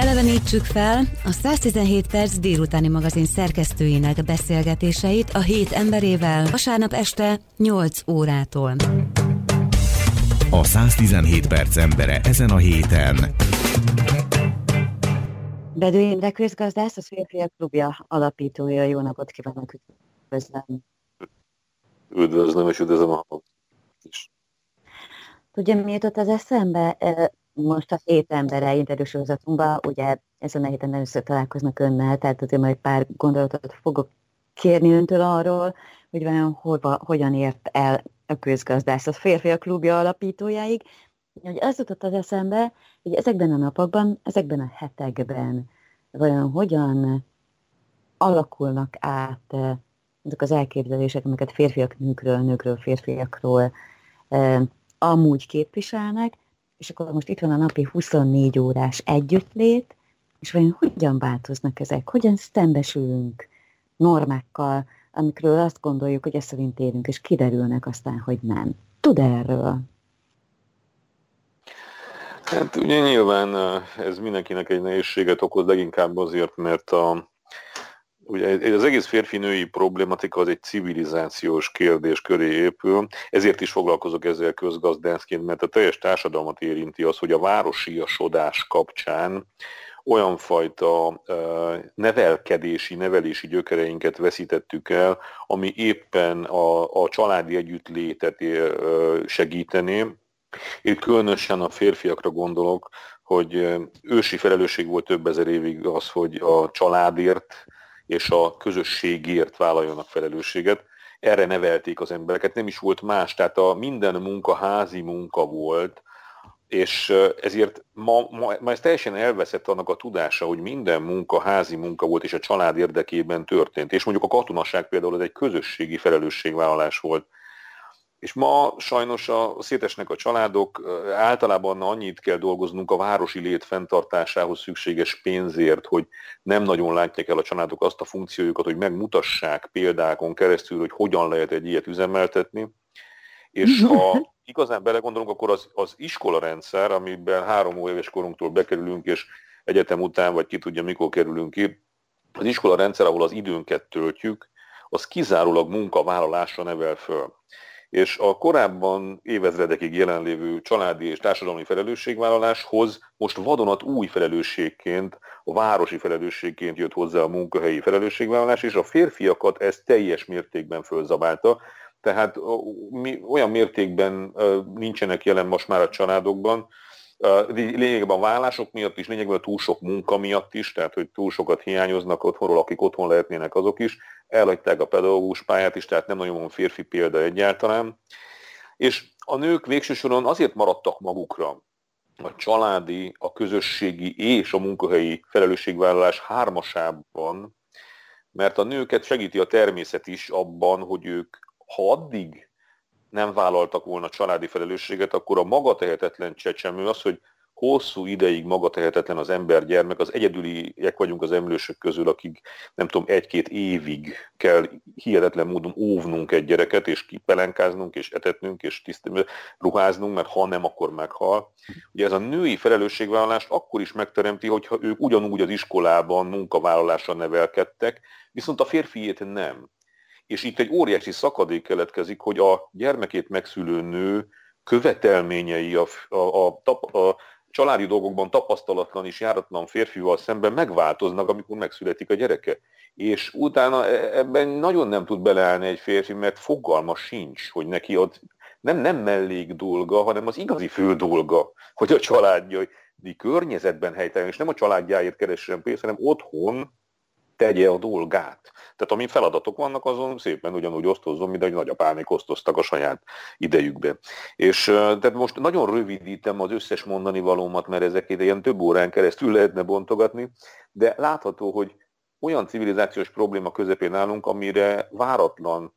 Elevenítsük fel a 117 perc délutáni magazin szerkesztőinek beszélgetéseit a hét emberével vasárnap este 8 órától. A 117 perc embere ezen a héten. Bedő Imre közgazdász, a Férfiak Klubja alapítója. Jó napot kívánok, üdvözlöm. Üdvözlöm, és üdvözlöm a is. Tudja, mi jutott az eszembe? Most a hét embere interjúsorozatunkban, ugye ezen a héten először találkoznak önnel, tehát azért majd pár gondolatot fogok kérni öntől arról, hogy vajon hova, hogyan ért el a közgazdász a férfiak klubja alapítójáig. Hogy az jutott az eszembe, hogy ezekben a napokban, ezekben a hetekben vajon hogyan alakulnak át eh, ezek az elképzelések, amiket férfiak nőkről, nőkről, férfiakról eh, amúgy képviselnek, és akkor most itt van a napi 24 órás együttlét, és vajon hogyan változnak ezek, hogyan szembesülünk normákkal, amikről azt gondoljuk, hogy ezt szerint élünk, és kiderülnek aztán, hogy nem. Tud erről? Hát ugye nyilván ez mindenkinek egy nehézséget okoz, leginkább azért, mert a, Ugye az egész férfi-női problematika az egy civilizációs kérdés köré épül, ezért is foglalkozok ezzel közgazdászként, mert a teljes társadalmat érinti az, hogy a városiasodás kapcsán olyan fajta nevelkedési, nevelési gyökereinket veszítettük el, ami éppen a, a családi együttlétet segítené. Én különösen a férfiakra gondolok, hogy ősi felelősség volt több ezer évig az, hogy a családért, és a közösségért vállaljanak felelősséget. Erre nevelték az embereket, nem is volt más, tehát a minden munka házi munka volt, és ezért ma, ma, ma ez teljesen elveszett annak a tudása, hogy minden munka házi munka volt, és a család érdekében történt. És mondjuk a katonaság például ez egy közösségi felelősségvállalás volt. És ma sajnos a, szétesnek a családok, általában annyit kell dolgoznunk a városi lét fenntartásához szükséges pénzért, hogy nem nagyon látják el a családok azt a funkciójukat, hogy megmutassák példákon keresztül, hogy hogyan lehet egy ilyet üzemeltetni. És ha igazán belegondolunk, akkor az, az iskola rendszer, amiben három éves korunktól bekerülünk, és egyetem után, vagy ki tudja, mikor kerülünk ki, az iskola rendszer, ahol az időnket töltjük, az kizárólag munkavállalásra nevel föl és a korábban évezredekig jelenlévő családi és társadalmi felelősségvállaláshoz most vadonat új felelősségként, a városi felelősségként jött hozzá a munkahelyi felelősségvállalás, és a férfiakat ez teljes mértékben fölzabálta, tehát olyan mértékben nincsenek jelen most már a családokban, lényegében vállások miatt is, lényegében túl sok munka miatt is, tehát hogy túl sokat hiányoznak otthonról, akik otthon lehetnének azok is, elhagyták a pedagógus pályát is, tehát nem nagyon van férfi példa egyáltalán. És a nők végső soron azért maradtak magukra a családi, a közösségi és a munkahelyi felelősségvállalás hármasában, mert a nőket segíti a természet is abban, hogy ők, ha addig nem vállaltak volna családi felelősséget, akkor a magatehetetlen csecsemő az, hogy hosszú ideig magatehetetlen az ember gyermek, az egyedüliek vagyunk az emlősök közül, akik nem tudom, egy-két évig kell hihetetlen módon óvnunk egy gyereket, és kipelenkáznunk, és etetnünk, és tisztán ruháznunk, mert ha nem, akkor meghal. Ugye ez a női felelősségvállalást akkor is megteremti, hogyha ők ugyanúgy az iskolában munkavállalásra nevelkedtek, viszont a férfiét nem és itt egy óriási szakadék keletkezik, hogy a gyermekét megszülő nő követelményei a, a, a, a családi dolgokban tapasztalatlan és járatlan férfival szemben megváltoznak, amikor megszületik a gyereke. És utána e, ebben nagyon nem tud beleállni egy férfi, mert fogalma sincs, hogy neki ott nem, nem mellék dolga, hanem az igazi fő dolga, hogy a családja környezetben helytelen, és nem a családjáért keressen pénzt, hanem otthon tegye a dolgát. Tehát ami feladatok vannak, azon szépen ugyanúgy osztozzon, mint ahogy nagyapámék osztoztak a saját idejükbe. És tehát most nagyon rövidítem az összes mondani valómat, mert ezeket ilyen több órán keresztül lehetne bontogatni, de látható, hogy olyan civilizációs probléma közepén állunk, amire váratlan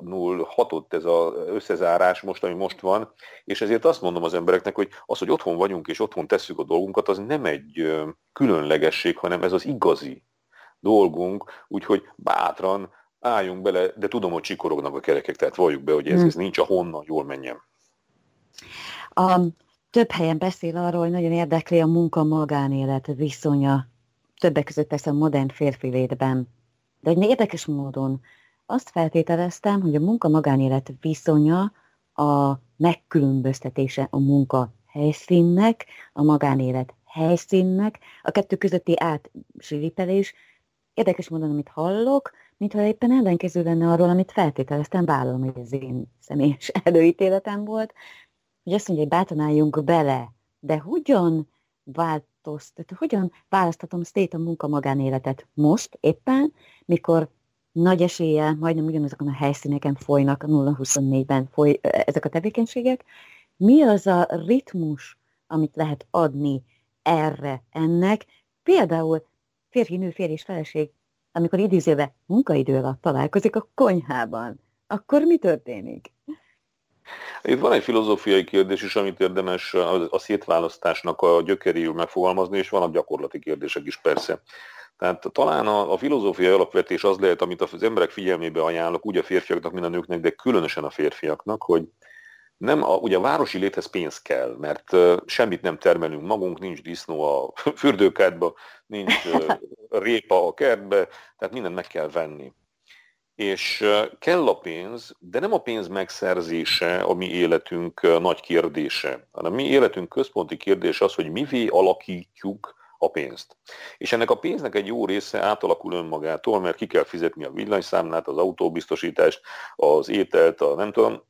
null hatott ez az összezárás most, ami most van, és ezért azt mondom az embereknek, hogy az, hogy otthon vagyunk és otthon tesszük a dolgunkat, az nem egy különlegesség, hanem ez az igazi dolgunk, úgyhogy bátran álljunk bele, de tudom, hogy csikorognak a kerekek, tehát valljuk be, hogy ez, hmm. ez nincs a honnan, jól menjen. A több helyen beszél arról, hogy nagyon érdekli a munka-magánélet viszonya, többek között ezt a modern férfi létben. De egy érdekes módon azt feltételeztem, hogy a munka-magánélet viszonya a megkülönböztetése a munka helyszínnek, a magánélet helyszínnek, a kettő közötti átsiripelés. Érdekes módon, amit hallok, mintha éppen ellenkező lenne arról, amit feltételeztem, vállalom, hogy az én személyes előítéletem volt, hogy azt mondja, hogy bátran bele, de hogyan változtat, hogyan választatom szét a munka magánéletet most éppen, mikor nagy eséllyel majdnem ugyanazokon a helyszíneken folynak a 0-24-ben foly, ezek a tevékenységek. Mi az a ritmus, amit lehet adni erre, ennek? Például férfi, nő, férj és feleség, amikor idézőbe munkaidő alatt találkozik a konyhában, akkor mi történik? Itt van egy filozófiai kérdés is, amit érdemes a szétválasztásnak a gyökeréül megfogalmazni, és vannak gyakorlati kérdések is persze. Tehát talán a, a filozófiai alapvetés az lehet, amit az emberek figyelmébe ajánlok, úgy a férfiaknak, mint a nőknek, de különösen a férfiaknak, hogy nem, a, ugye a városi léthez pénz kell, mert uh, semmit nem termelünk magunk, nincs disznó a fürdőkádba, nincs uh, répa a kertbe, tehát mindent meg kell venni. És kell a pénz, de nem a pénz megszerzése a mi életünk nagy kérdése, hanem mi életünk központi kérdés az, hogy mivé alakítjuk a pénzt. És ennek a pénznek egy jó része átalakul önmagától, mert ki kell fizetni a villanyszámlát, az autóbiztosítást, az ételt, a nem tudom,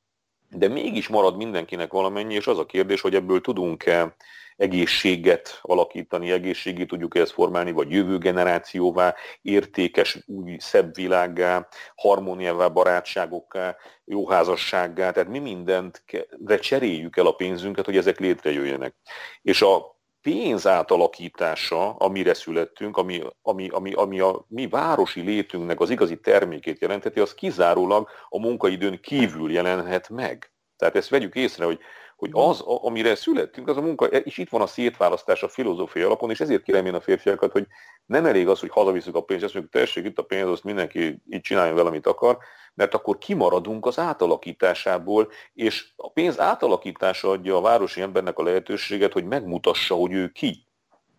de mégis marad mindenkinek valamennyi, és az a kérdés, hogy ebből tudunk-e egészséget alakítani, egészségét tudjuk ezt formálni, vagy jövő generációvá, értékes, új, szebb világgá, harmóniává, barátságokká, jóházassággá, tehát mi mindent de cseréljük el a pénzünket, hogy ezek létrejöjjenek. És a pénz átalakítása, amire születtünk, ami, ami, ami, ami a mi városi létünknek az igazi termékét jelenteti, az kizárólag a munkaidőn kívül jelenhet meg. Tehát ezt vegyük észre, hogy hogy az, amire születtünk, az a munka, és itt van a szétválasztás a filozófiai alapon, és ezért kérem én a férfiakat, hogy nem elég az, hogy hazaviszük a pénzt, azt mondjuk, tessék, itt a pénz, azt mindenki így csinálja vele, amit akar, mert akkor kimaradunk az átalakításából, és a pénz átalakítása adja a városi embernek a lehetőséget, hogy megmutassa, hogy ő ki.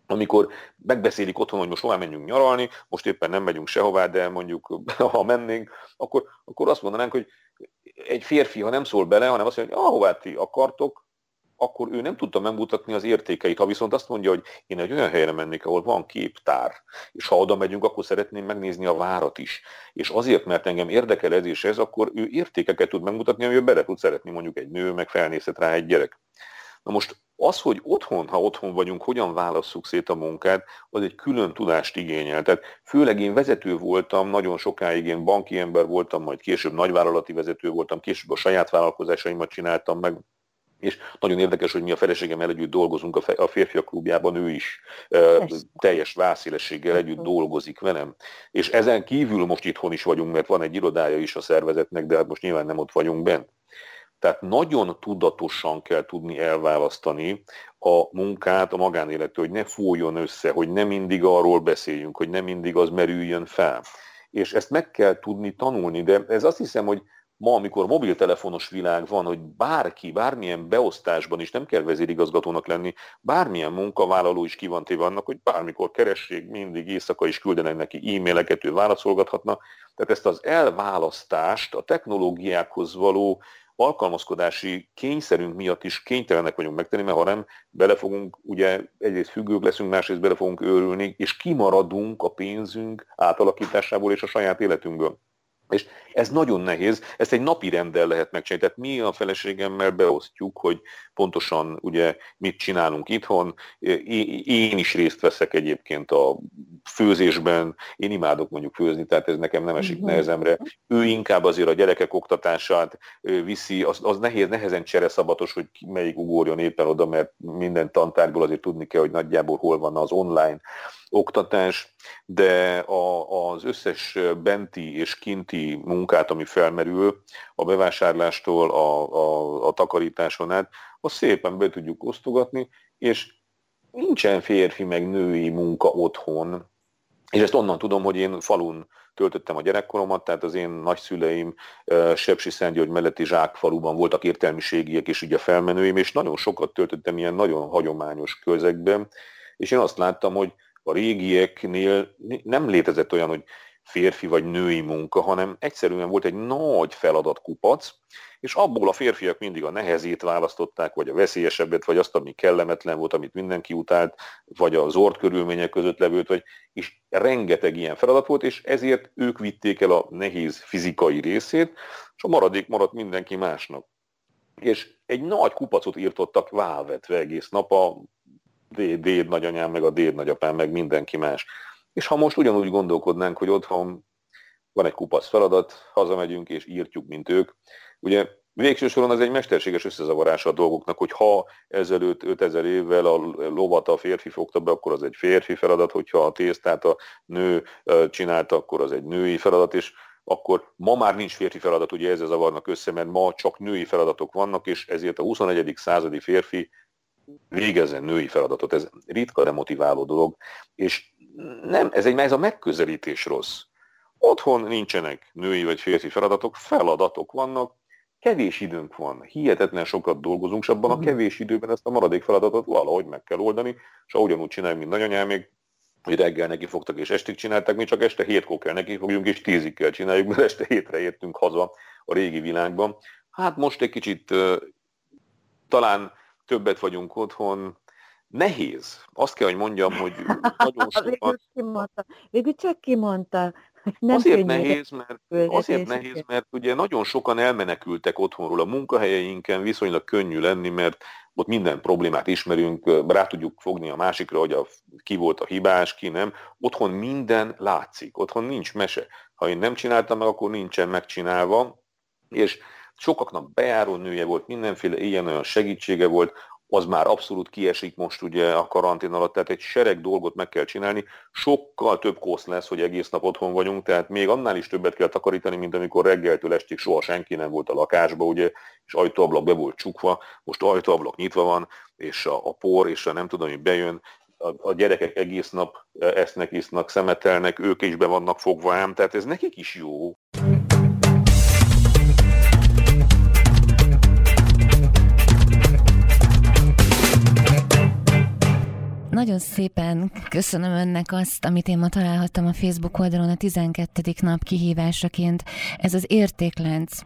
Amikor megbeszélik otthon, hogy most hová menjünk nyaralni, most éppen nem megyünk sehová, de mondjuk ha mennénk, akkor, akkor azt mondanánk, hogy egy férfi, ha nem szól bele, hanem azt mondja, hogy ahová ti akartok, akkor ő nem tudta megmutatni az értékeit. Ha viszont azt mondja, hogy én egy olyan helyre mennék, ahol van képtár, és ha oda megyünk, akkor szeretném megnézni a várat is. És azért, mert engem érdekel ez és ez, akkor ő értékeket tud megmutatni, amivel bele tud szeretni mondjuk egy nő, meg felnézhet rá egy gyerek. Na most az, hogy otthon, ha otthon vagyunk, hogyan válasszuk szét a munkát, az egy külön tudást igényel. Tehát főleg én vezető voltam, nagyon sokáig én banki ember voltam, majd később nagyvállalati vezető voltam, később a saját vállalkozásaimat csináltam meg, és nagyon érdekes, hogy mi a feleségemmel együtt dolgozunk a férfiak klubjában, ő is Persze. teljes vászélességgel együtt dolgozik velem. És ezen kívül most itthon is vagyunk, mert van egy irodája is a szervezetnek, de hát most nyilván nem ott vagyunk bent. Tehát nagyon tudatosan kell tudni elválasztani a munkát a magánélettől, hogy ne fújjon össze, hogy nem mindig arról beszéljünk, hogy nem mindig az merüljön fel. És ezt meg kell tudni tanulni, de ez azt hiszem, hogy ma, amikor mobiltelefonos világ van, hogy bárki, bármilyen beosztásban is nem kell vezérigazgatónak lenni, bármilyen munkavállaló is ki van téve annak, hogy bármikor keressék, mindig éjszaka is küldenek neki e-maileket, ő válaszolgathatna. Tehát ezt az elválasztást a technológiákhoz való alkalmazkodási kényszerünk miatt is kénytelenek vagyunk megtenni, mert ha nem, bele fogunk, ugye egyrészt függők leszünk, másrészt bele fogunk őrülni, és kimaradunk a pénzünk átalakításából és a saját életünkből. És ez nagyon nehéz, ezt egy napi rendel lehet megcsinálni. Tehát mi a feleségemmel beosztjuk, hogy pontosan ugye mit csinálunk itthon. Én is részt veszek egyébként a főzésben, én imádok mondjuk főzni, tehát ez nekem nem esik nehezemre. Ő inkább azért a gyerekek oktatását viszi, az, az nehéz, nehezen csereszabatos, hogy melyik ugorjon éppen oda, mert minden tantárból azért tudni kell, hogy nagyjából hol van az online oktatás, de a, az összes benti és kinti munkát, ami felmerül, a bevásárlástól a, a, a takarításon át, azt szépen be tudjuk osztogatni, és nincsen férfi meg női munka otthon, És ezt onnan tudom, hogy én falun töltöttem a gyerekkoromat, tehát az én nagyszüleim Sepsi Szentgyörgy melletti faluban voltak értelmiségiek, és ugye felmenőim, és nagyon sokat töltöttem ilyen nagyon hagyományos közegben, és én azt láttam, hogy a régieknél nem létezett olyan, hogy férfi vagy női munka, hanem egyszerűen volt egy nagy feladatkupac, és abból a férfiak mindig a nehezét választották, vagy a veszélyesebbet, vagy azt, ami kellemetlen volt, amit mindenki utált, vagy az ort körülmények között levőt, vagy, és rengeteg ilyen feladat volt, és ezért ők vitték el a nehéz fizikai részét, és a maradék maradt mindenki másnak. És egy nagy kupacot írtottak válvetve egész nap a déd nagyanyám, meg a déd nagyapám, meg mindenki más. És ha most ugyanúgy gondolkodnánk, hogy otthon van egy kupac feladat, hazamegyünk és írtjuk, mint ők, ugye végső soron ez egy mesterséges összezavarása a dolgoknak, hogy ha ezelőtt 5000 évvel a lovat a férfi fogta be, akkor az egy férfi feladat, hogyha a tésztát a nő csinálta, akkor az egy női feladat, és akkor ma már nincs férfi feladat, ugye ezzel zavarnak össze, mert ma csak női feladatok vannak, és ezért a 21. századi férfi végezzen női feladatot. Ez ritka demotiváló dolog, és nem, ez egy ez a megközelítés rossz. Otthon nincsenek női vagy férfi feladatok, feladatok vannak, kevés időnk van, hihetetlen sokat dolgozunk, és abban a mhm. kevés időben ezt a maradék feladatot valahogy meg kell oldani, és ha ugyanúgy csináljuk, mint nagyanyámék, hogy reggel neki fogtak és estig csinálták, mi csak este hétkor kell neki fogjunk, és tízig kell csináljuk, mert este hétre értünk haza a régi világban. Hát most egy kicsit talán többet vagyunk otthon, nehéz. Azt kell, hogy mondjam, hogy nagyon sokan... végül, kimondta. végül csak kimondta. Nem azért nehéz, mert, azért nehéz, mert ugye nagyon sokan elmenekültek otthonról a munkahelyeinken, viszonylag könnyű lenni, mert ott minden problémát ismerünk, rá tudjuk fogni a másikra, hogy a, ki volt a hibás, ki nem. Otthon minden látszik, otthon nincs mese. Ha én nem csináltam meg, akkor nincsen megcsinálva, és sokaknak bejáró nője volt, mindenféle ilyen-olyan segítsége volt, az már abszolút kiesik most ugye a karantén alatt, tehát egy sereg dolgot meg kell csinálni, sokkal több kosz lesz, hogy egész nap otthon vagyunk, tehát még annál is többet kell takarítani, mint amikor reggeltől estig soha senki nem volt a lakásba, ugye, és ajtóablak be volt csukva, most ajtóablak nyitva van, és a, a por, és a nem tudom, hogy bejön, a, a gyerekek egész nap esznek, isznak, szemetelnek, ők is be vannak fogva ám, tehát ez nekik is jó. Nagyon szépen köszönöm önnek azt, amit én ma találhattam a Facebook oldalon a 12. nap kihívásaként. Ez az értéklánc,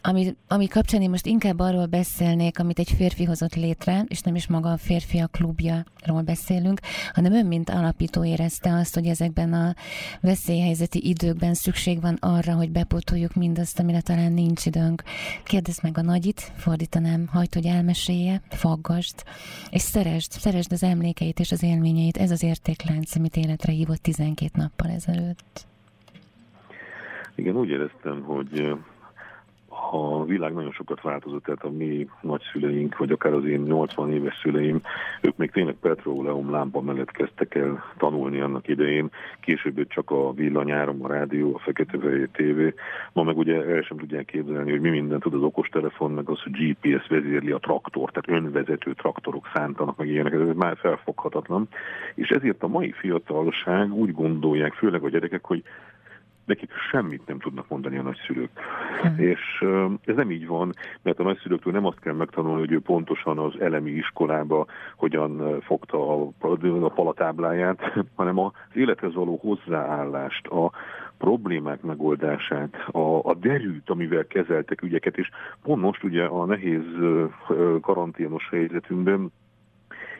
ami, ami kapcsán én most inkább arról beszélnék, amit egy férfi hozott létre, és nem is maga a férfi a klubjáról beszélünk, hanem ön, mint alapító érezte azt, hogy ezekben a veszélyhelyzeti időkben szükség van arra, hogy bepótoljuk mindazt, amire talán nincs időnk. Kérdezd meg a nagyit, fordítanám, hagyd, hogy elmesélje, faggasd, és szeresd, szeresd az emlékeit és az élményeit, ez az értéklánc, amit életre hívott 12 nappal ezelőtt. Igen, úgy éreztem, hogy a világ nagyon sokat változott, tehát a mi nagyszüleink, vagy akár az én 80 éves szüleim, ők még tényleg petróleum lámpa mellett kezdtek el tanulni annak idején, később csak a villanyáram, a rádió, a fekete tévé. Ma meg ugye el sem tudják képzelni, hogy mi minden tud az okostelefon, meg az, hogy GPS vezérli a traktor, tehát önvezető traktorok szántanak, meg ilyenek, ez már felfoghatatlan. És ezért a mai fiatalság úgy gondolják, főleg a gyerekek, hogy nekik semmit nem tudnak mondani a nagyszülők. Mm. És ez nem így van, mert a nagyszülőktől nem azt kell megtanulni, hogy ő pontosan az elemi iskolába hogyan fogta a, a palatábláját, hanem az élethez való hozzáállást, a problémák megoldását, a, a derűt, amivel kezeltek ügyeket, és pont most ugye a nehéz karanténos helyzetünkben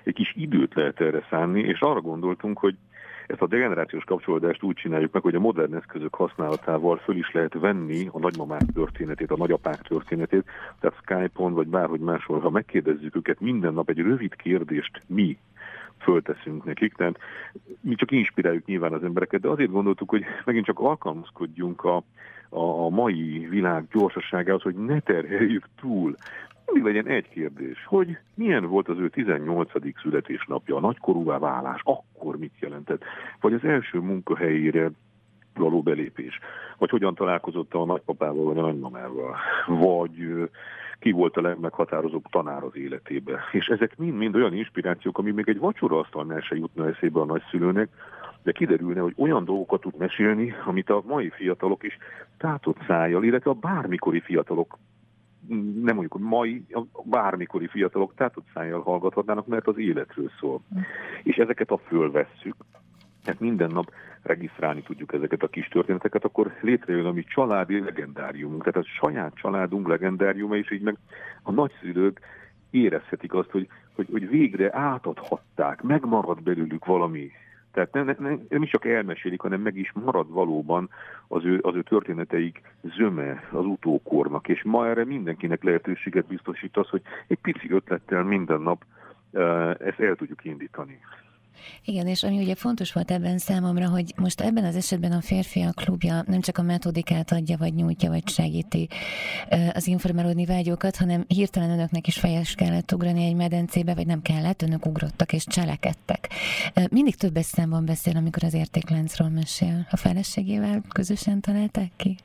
egy kis időt lehet erre szánni, és arra gondoltunk, hogy ezt a degenerációs kapcsolódást úgy csináljuk meg, hogy a modern eszközök használatával föl is lehet venni a nagymamák történetét, a nagyapák történetét, tehát Skype-on vagy bárhogy máshol, ha megkérdezzük őket minden nap egy rövid kérdést mi fölteszünk nekik, tehát mi csak inspiráljuk nyilván az embereket, de azért gondoltuk, hogy megint csak alkalmazkodjunk a, a, mai világ gyorsaságához, hogy ne terheljük túl mindig legyen egy kérdés, hogy milyen volt az ő 18. születésnapja, a nagykorúvá válás, akkor mit jelentett? Vagy az első munkahelyére való belépés? Vagy hogyan találkozott a nagypapával vagy a nagymamával? Vagy ki volt a legmeghatározóbb tanár az életében. És ezek mind-mind olyan inspirációk, ami még egy vacsoraasztalnál se jutna eszébe a nagyszülőnek, de kiderülne, hogy olyan dolgokat tud mesélni, amit a mai fiatalok is tátott szájjal, illetve a bármikori fiatalok nem mondjuk a mai, a bármikori fiatalok tátott szájjal hallgathatnának, mert az életről szól. Mm. És ezeket a fölvesszük, tehát minden nap regisztrálni tudjuk ezeket a kis történeteket, akkor létrejön a mi családi legendáriumunk, tehát a saját családunk legendáriuma, és így meg a nagyszülők érezhetik azt, hogy, hogy, hogy végre átadhatták, megmarad belőlük valami tehát nem, nem, nem is csak elmesélik, hanem meg is marad valóban az ő, az ő történeteik zöme az utókornak, és ma erre mindenkinek lehetőséget biztosít az, hogy egy pici ötlettel minden nap uh, ezt el tudjuk indítani. Igen, és ami ugye fontos volt ebben számomra, hogy most ebben az esetben a férfiak klubja nem csak a metodikát adja, vagy nyújtja, vagy segíti az informálódni vágyókat, hanem hirtelen önöknek is fejes kellett ugrani egy medencébe, vagy nem kellett, önök ugrottak és cselekedtek. Mindig többes számban beszél, amikor az értékláncról mesél. A feleségével közösen találták ki?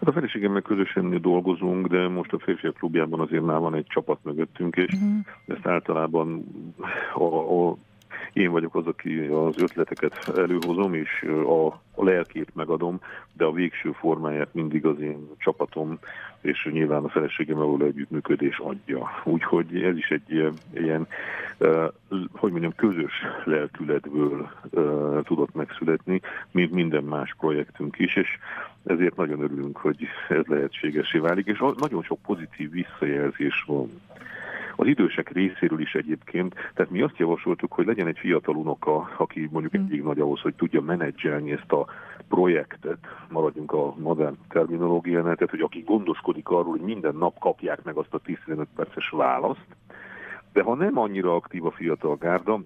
Hát a feleségemmel közösen dolgozunk, de most a férfiak klubjában azért már van egy csapat mögöttünk, és uh-huh. ezt általában a, a én vagyok az, aki az ötleteket előhozom, és a, a lelkét megadom, de a végső formáját mindig az én csapatom, és nyilván a feleségem való együttműködés adja. Úgyhogy ez is egy ilyen, hogy mondjam, közös lelkületből tudott megszületni, mint minden más projektünk is, és ezért nagyon örülünk, hogy ez lehetségesé válik, és nagyon sok pozitív visszajelzés van az idősek részéről is egyébként, tehát mi azt javasoltuk, hogy legyen egy fiatal unoka, aki mondjuk mm. elég nagy ahhoz, hogy tudja menedzselni ezt a projektet, maradjunk a modern terminológiánál, tehát hogy aki gondoskodik arról, hogy minden nap kapják meg azt a 10-15 perces választ, de ha nem annyira aktív a fiatal gárda,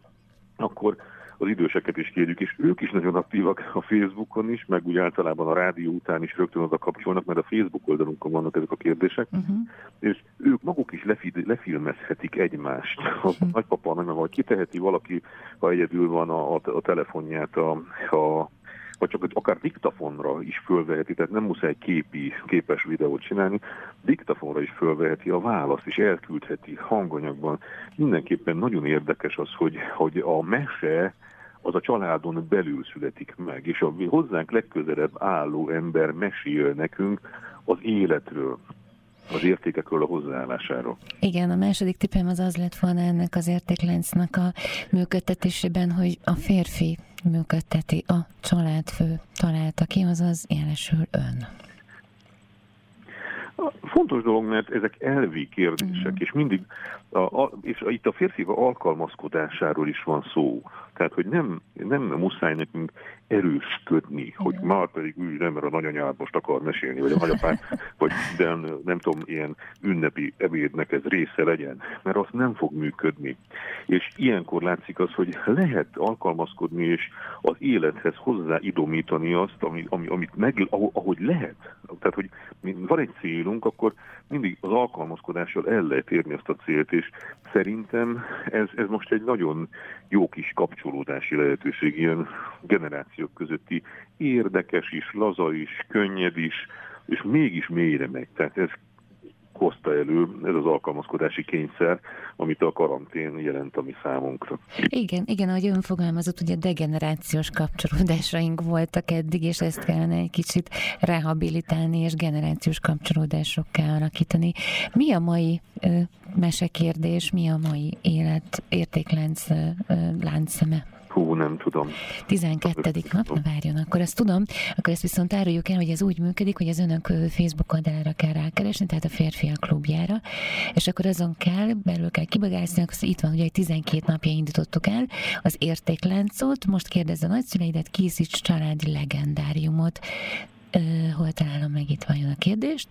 akkor az időseket is kérjük, és ők is nagyon aktívak a Facebookon is, meg úgy általában a rádió után is rögtön oda kapcsolnak, mert a Facebook oldalunkon vannak ezek a kérdések, uh-huh. és ők maguk is lefi- lefilmezhetik egymást. A uh-huh. nagypapa, nagymama, vagy kiteheti valaki, ha egyedül van a, a, a telefonját a, a vagy csak akár diktafonra is fölveheti, tehát nem muszáj képi, képes videót csinálni, diktafonra is fölveheti a választ, és elküldheti hanganyagban. Mindenképpen nagyon érdekes az, hogy, hogy a mese az a családon belül születik meg, és a hozzánk legközelebb álló ember mesél nekünk az életről, az értékekről, a hozzáállásáról. Igen, a második tippem az az lett volna ennek az értékláncnak a működtetésében, hogy a férfi működteti a családfő találta ki, azaz jelesül ön. Fontos dolog, mert ezek elvi kérdések, mm. és mindig, a, a, és itt a férfi alkalmazkodásáról is van szó. Tehát, hogy nem, nem muszáj nekünk erősködni, hogy már pedig úgy nem, mert a nagyanyád most akar mesélni, vagy a nagyapám, vagy de nem tudom, ilyen ünnepi ebédnek ez része legyen, mert az nem fog működni. És ilyenkor látszik az, hogy lehet alkalmazkodni, és az élethez hozzáidomítani azt, ami, ami, amit meg, ahogy lehet. Tehát, hogy van egy célunk, akkor mindig az alkalmazkodással el lehet érni azt a célt, és szerintem ez, ez most egy nagyon jó kis kapcsolódási lehetőség, ilyen generációk közötti érdekes is, laza is, könnyed is, és mégis mélyre megy. Tehát ez hozta elő ez az alkalmazkodási kényszer, amit a karantén jelent a mi számunkra. Igen, igen, ahogy ön fogalmazott, ugye degenerációs kapcsolódásaink voltak eddig, és ezt kellene egy kicsit rehabilitálni, és generációs kapcsolódásokká alakítani. Mi a mai mesekérdés, mi a mai élet értéklánc ö, láncszeme? Hú, nem tudom. 12. nap, na várjon, akkor ezt tudom, akkor ezt viszont áruljuk el, hogy ez úgy működik, hogy az önök Facebook oldalára kell rákeresni, tehát a férfiak klubjára, és akkor azon kell, belül kell kibagászni, akkor itt van, ugye egy 12 napja indítottuk el az értékláncot, most kérdezze a nagyszüleidet, készíts családi legendáriumot hol találom meg itt vajon a kérdést.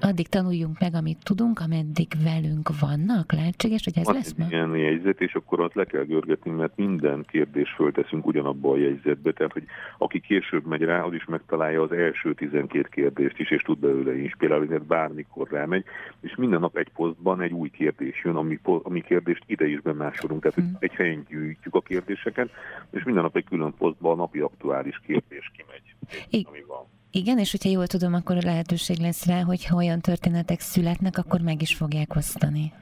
Addig tanuljunk meg, amit tudunk, ameddig velünk vannak. Lehetséges, hogy ez Van lesz ma? ilyen jegyzet, és akkor azt le kell görgetni, mert minden kérdés fölteszünk ugyanabba a jegyzetbe, tehát hogy aki később megy rá, az is megtalálja az első 12 kérdést is, és tud belőle inspirálni, mert bármikor rámegy, és minden nap egy posztban egy új kérdés jön, ami, ami kérdést ide is bemásolunk, tehát hmm. egy helyen gyűjtjük a kérdéseket, és minden nap egy külön posztban a napi aktuális kérdés kimegy, ami van. Igen, és hogyha jól tudom, akkor lehetőség lesz rá, hogy ha olyan történetek születnek, akkor meg is fogják osztani.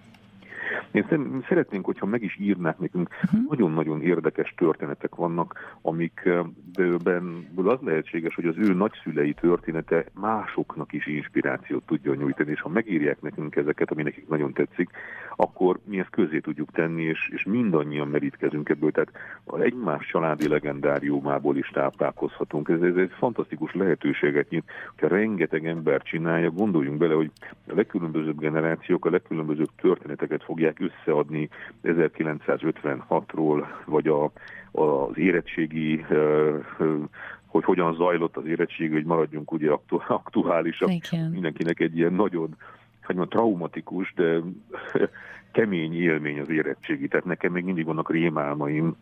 Én szeretnénk, hogyha meg is írnák nekünk, uh-huh. nagyon-nagyon érdekes történetek vannak, amikben az lehetséges, hogy az ő nagyszülei története másoknak is inspirációt tudja nyújtani, és ha megírják nekünk ezeket, ami nekik nagyon tetszik, akkor mi ezt közé tudjuk tenni, és, és mindannyian merítkezünk ebből. Tehát egymás családi legendáriumából is táplálkozhatunk. Ez, ez egy fantasztikus lehetőséget nyit, hogyha rengeteg ember csinálja, gondoljunk bele, hogy a legkülönbözőbb generációk a legkülönbözőbb történeteket fogják összeadni 1956-ról, vagy a, az érettségi hogy hogyan zajlott az érettségi, hogy maradjunk ugye aktuálisak. Igen. Mindenkinek egy ilyen nagyon hogy mondjam, traumatikus, de kemény élmény az érettségi. Tehát nekem még mindig vannak rémálmaim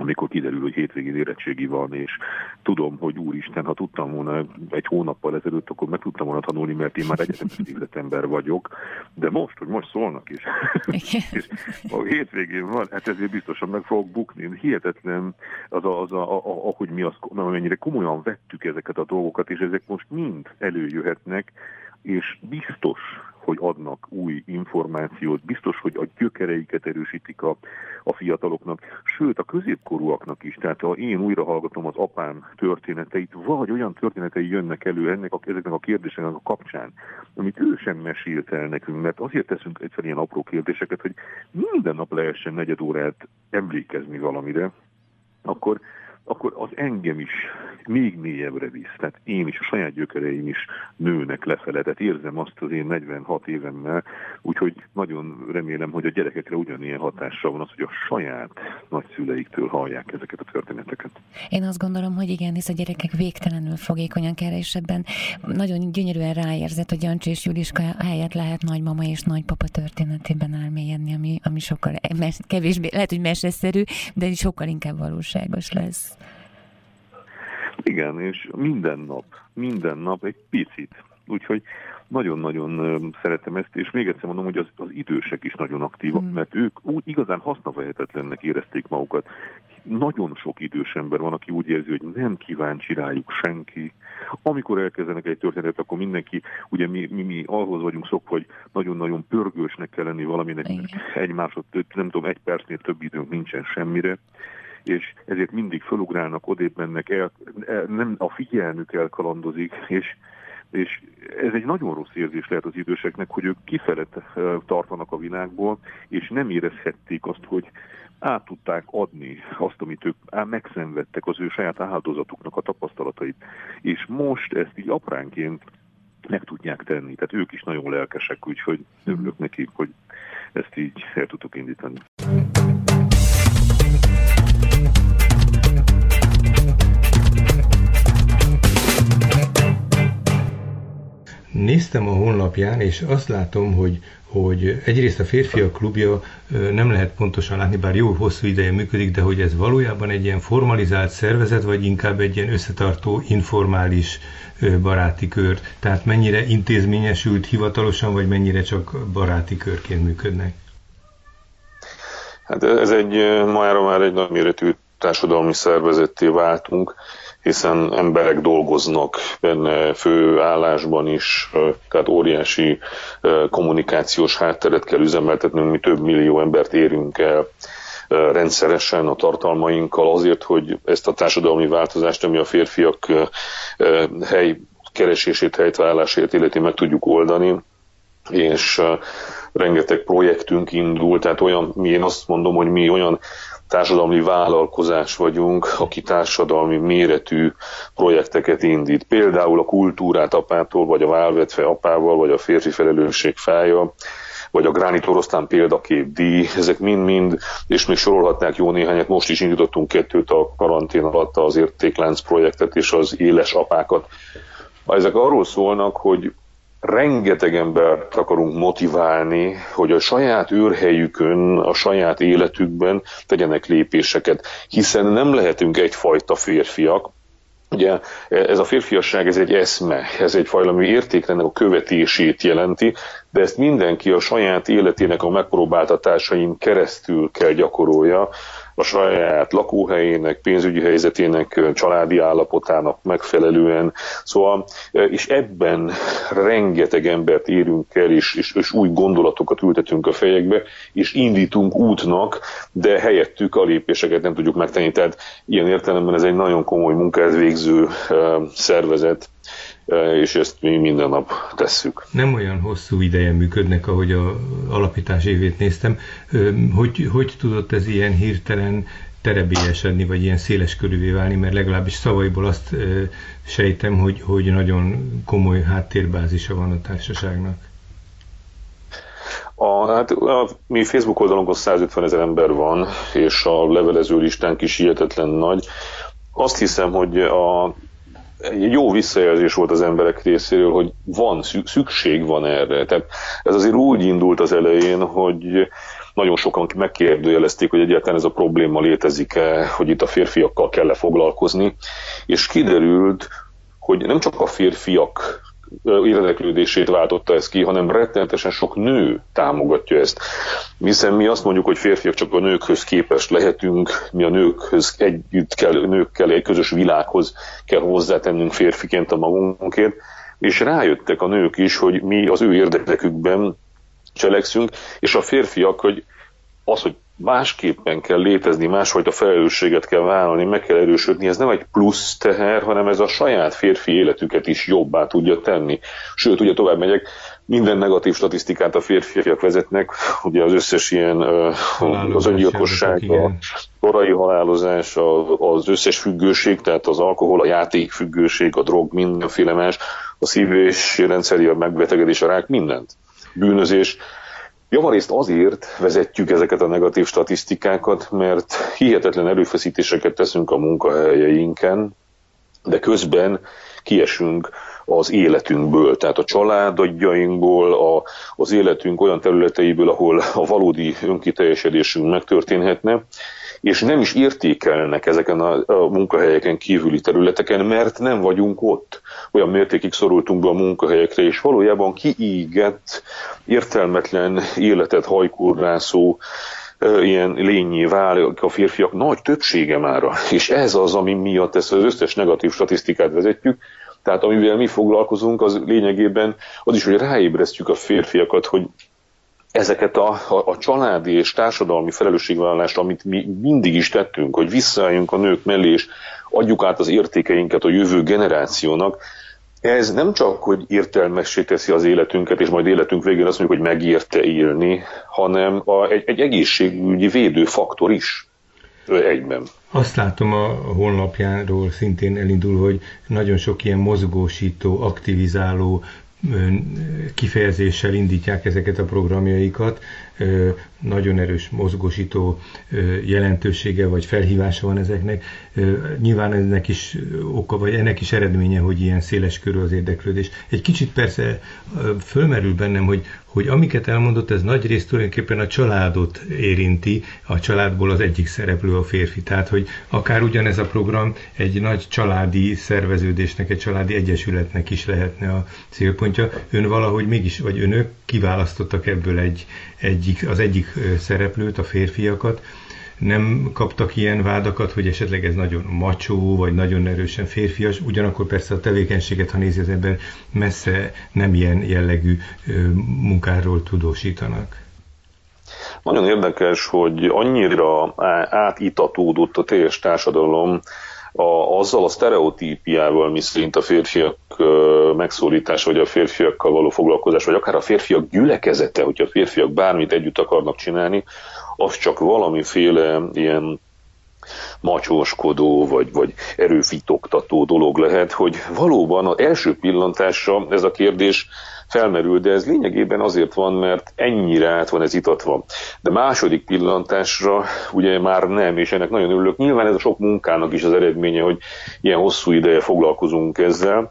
amikor kiderül, hogy hétvégén érettségi van, és tudom, hogy úristen, ha tudtam volna egy hónappal ezelőtt, akkor meg tudtam volna tanulni, mert én már egyetemes ember vagyok, de most, hogy most szólnak is, és a hétvégén van, hát ezért biztosan meg fogok bukni. Hihetetlen az, a, az a, a, ahogy mi azt, mennyire komolyan vettük ezeket a dolgokat, és ezek most mind előjöhetnek, és biztos, hogy adnak új információt, biztos, hogy a gyökereiket erősítik a, a fiataloknak, sőt a középkorúaknak is. Tehát ha én újra hallgatom az apám történeteit, vagy olyan történetei jönnek elő ennek a, ezeknek a kérdéseknek a kapcsán, amit ő sem mesélt el nekünk, mert azért teszünk egyszer ilyen apró kérdéseket, hogy minden nap lehessen negyed órát emlékezni valamire, akkor akkor az engem is még mélyebbre visz. Tehát én is, a saját gyökereim is nőnek lefele. Tehát érzem azt az én 46 évemmel, úgyhogy nagyon remélem, hogy a gyerekekre ugyanilyen hatással van az, hogy a saját nagyszüleiktől hallják ezeket a történeteket. Én azt gondolom, hogy igen, hisz a gyerekek végtelenül fogékonyan ebben nagyon gyönyörűen ráérzett, hogy Jancsi és Juliska helyett lehet nagymama és nagypapa történetében elmélyedni, ami, ami sokkal kevésbé, lehet, hogy meseszerű, de sokkal inkább valóságos lesz. Igen, és minden nap, minden nap egy picit. Úgyhogy nagyon-nagyon szeretem ezt, és még egyszer mondom, hogy az, az idősek is nagyon aktívak, mm. mert ők úgy igazán hasznavehetetlennek érezték magukat. Nagyon sok idős ember van, aki úgy érzi, hogy nem kíváncsi rájuk senki. Amikor elkezdenek egy történetet, akkor mindenki, ugye mi, mi, mi ahhoz vagyunk szokva, hogy nagyon-nagyon pörgősnek kell lenni valaminek, Igen. egy másod, nem tudom, egy percnél több időnk nincsen semmire és ezért mindig fölugrálnak, odébb mennek, el, el, nem a figyelmük elkalandozik, és és ez egy nagyon rossz érzés lehet az időseknek, hogy ők kifelett eh, tartanak a világból, és nem érezhették azt, hogy át tudták adni azt, amit ők megszenvedtek, az ő saját áldozatuknak a tapasztalatait. És most ezt így apránként meg tudják tenni. Tehát ők is nagyon lelkesek, úgyhogy örülök nekik, hogy ezt így el tudtuk indítani. Néztem a honlapján, és azt látom, hogy, hogy egyrészt a férfiak klubja nem lehet pontosan látni, bár jó hosszú ideje működik, de hogy ez valójában egy ilyen formalizált szervezet, vagy inkább egy ilyen összetartó, informális baráti kör. Tehát mennyire intézményesült hivatalosan, vagy mennyire csak baráti körként működnek? Hát ez egy, mára már egy nagy méretű társadalmi szervezetté váltunk, hiszen emberek dolgoznak benne főállásban is, tehát óriási kommunikációs hátteret kell üzemeltetnünk, mi több millió embert érünk el rendszeresen a tartalmainkkal azért, hogy ezt a társadalmi változást, ami a férfiak hely keresését, helytvállalását illeti meg tudjuk oldani, és rengeteg projektünk indul, tehát olyan, mi én azt mondom, hogy mi olyan társadalmi vállalkozás vagyunk, aki társadalmi méretű projekteket indít. Például a kultúrát apától, vagy a válvetve apával, vagy a férfi felelősség fája, vagy a Gránit Orosztán példakép díj, ezek mind-mind, és még sorolhatnák jó néhányat, most is indítottunk kettőt a karantén alatt, az értéklánc projektet és az éles apákat. Ezek arról szólnak, hogy rengeteg embert akarunk motiválni, hogy a saját őrhelyükön, a saját életükben tegyenek lépéseket, hiszen nem lehetünk egyfajta férfiak, Ugye ez a férfiasság, ez egy eszme, ez egy valami értéklenek a követését jelenti, de ezt mindenki a saját életének a megpróbáltatásain keresztül kell gyakorolja, a saját lakóhelyének, pénzügyi helyzetének, családi állapotának megfelelően. Szóval, és ebben rengeteg embert érünk el, és, és, és új gondolatokat ültetünk a fejekbe, és indítunk útnak, de helyettük a lépéseket nem tudjuk megtenni. Tehát ilyen értelemben ez egy nagyon komoly munkát végző szervezet, és ezt mi minden nap tesszük. Nem olyan hosszú ideje működnek, ahogy a alapítás évét néztem. Hogy, hogy tudott ez ilyen hirtelen terebélyesedni, vagy ilyen széles körülvé válni, mert legalábbis szavaiból azt sejtem, hogy, hogy nagyon komoly háttérbázisa van a társaságnak. A, hát a mi Facebook oldalunkon 150 ezer ember van, és a levelező listánk is hihetetlen nagy. Azt hiszem, hogy a jó visszajelzés volt az emberek részéről, hogy van, szükség van erre. Tehát ez azért úgy indult az elején, hogy nagyon sokan megkérdőjelezték, hogy egyáltalán ez a probléma létezik-e, hogy itt a férfiakkal kell-e foglalkozni, és kiderült, hogy nem csak a férfiak érdeklődését váltotta ez ki, hanem rettenetesen sok nő támogatja ezt. Hiszen mi azt mondjuk, hogy férfiak csak a nőkhöz képes lehetünk, mi a nőkhöz együtt kell, nőkkel egy közös világhoz kell hozzátennünk férfiként a magunkért, és rájöttek a nők is, hogy mi az ő érdekükben cselekszünk, és a férfiak, hogy az, hogy másképpen kell létezni, másfajta felelősséget kell vállalni, meg kell erősödni, ez nem egy plusz teher, hanem ez a saját férfi életüket is jobbá tudja tenni. Sőt, ugye tovább megyek, minden negatív statisztikát a férfiak vezetnek, ugye az összes ilyen az öngyilkosság, a korai halálozás, az összes függőség, tehát az alkohol, a játékfüggőség, a drog, mindenféle más, a szív- és rendszeri a megbetegedés, a rák, mindent. Bűnözés, Javarészt azért vezetjük ezeket a negatív statisztikákat, mert hihetetlen erőfeszítéseket teszünk a munkahelyeinken, de közben kiesünk az életünkből, tehát a családadjainkból, a, az életünk olyan területeiből, ahol a valódi önkiteljesedésünk megtörténhetne, és nem is értékelnek ezeken a, a munkahelyeken kívüli területeken, mert nem vagyunk ott. Olyan mértékig szorultunk be a munkahelyekre, és valójában kiígett, értelmetlen életet hajkurrászó ilyen lényé válik a férfiak nagy többsége mára. És ez az, ami miatt ezt az összes negatív statisztikát vezetjük, tehát amivel mi foglalkozunk, az lényegében az is, hogy ráébresztjük a férfiakat, hogy ezeket a, a, a családi és társadalmi felelősségvállalást, amit mi mindig is tettünk, hogy visszaálljunk a nők mellé, és adjuk át az értékeinket a jövő generációnak, ez nem csak, hogy értelmessé teszi az életünket, és majd életünk végén azt mondjuk, hogy megérte élni, hanem a, egy, egy egészségügyi védőfaktor is egyben. Azt látom a honlapjáról szintén elindul, hogy nagyon sok ilyen mozgósító, aktivizáló kifejezéssel indítják ezeket a programjaikat, nagyon erős mozgósító jelentősége vagy felhívása van ezeknek. Nyilván ennek is oka, vagy ennek is eredménye, hogy ilyen széles körül az érdeklődés. Egy kicsit persze fölmerül bennem, hogy, hogy amiket elmondott, ez nagy részt tulajdonképpen a családot érinti, a családból az egyik szereplő a férfi. Tehát, hogy akár ugyanez a program egy nagy családi szerveződésnek, egy családi egyesületnek is lehetne a célpontja. Ön valahogy mégis, vagy önök kiválasztottak ebből egy, egyik, az egyik szereplőt, a férfiakat, nem kaptak ilyen vádakat, hogy esetleg ez nagyon macsó, vagy nagyon erősen férfias, ugyanakkor persze a tevékenységet, ha nézi az ember, messze nem ilyen jellegű munkáról tudósítanak. Nagyon érdekes, hogy annyira átitatódott a teljes társadalom a, azzal a sztereotípiával, mi szerint a férfiak megszólítás, vagy a férfiakkal való foglalkozás, vagy akár a férfiak gyülekezete, hogyha a férfiak bármit együtt akarnak csinálni, az csak valamiféle ilyen macsóskodó, vagy, vagy erőfitoktató dolog lehet, hogy valóban az első pillantásra ez a kérdés felmerül, de ez lényegében azért van, mert ennyire át van ez itatva. De második pillantásra ugye már nem, és ennek nagyon örülök. Nyilván ez a sok munkának is az eredménye, hogy ilyen hosszú ideje foglalkozunk ezzel,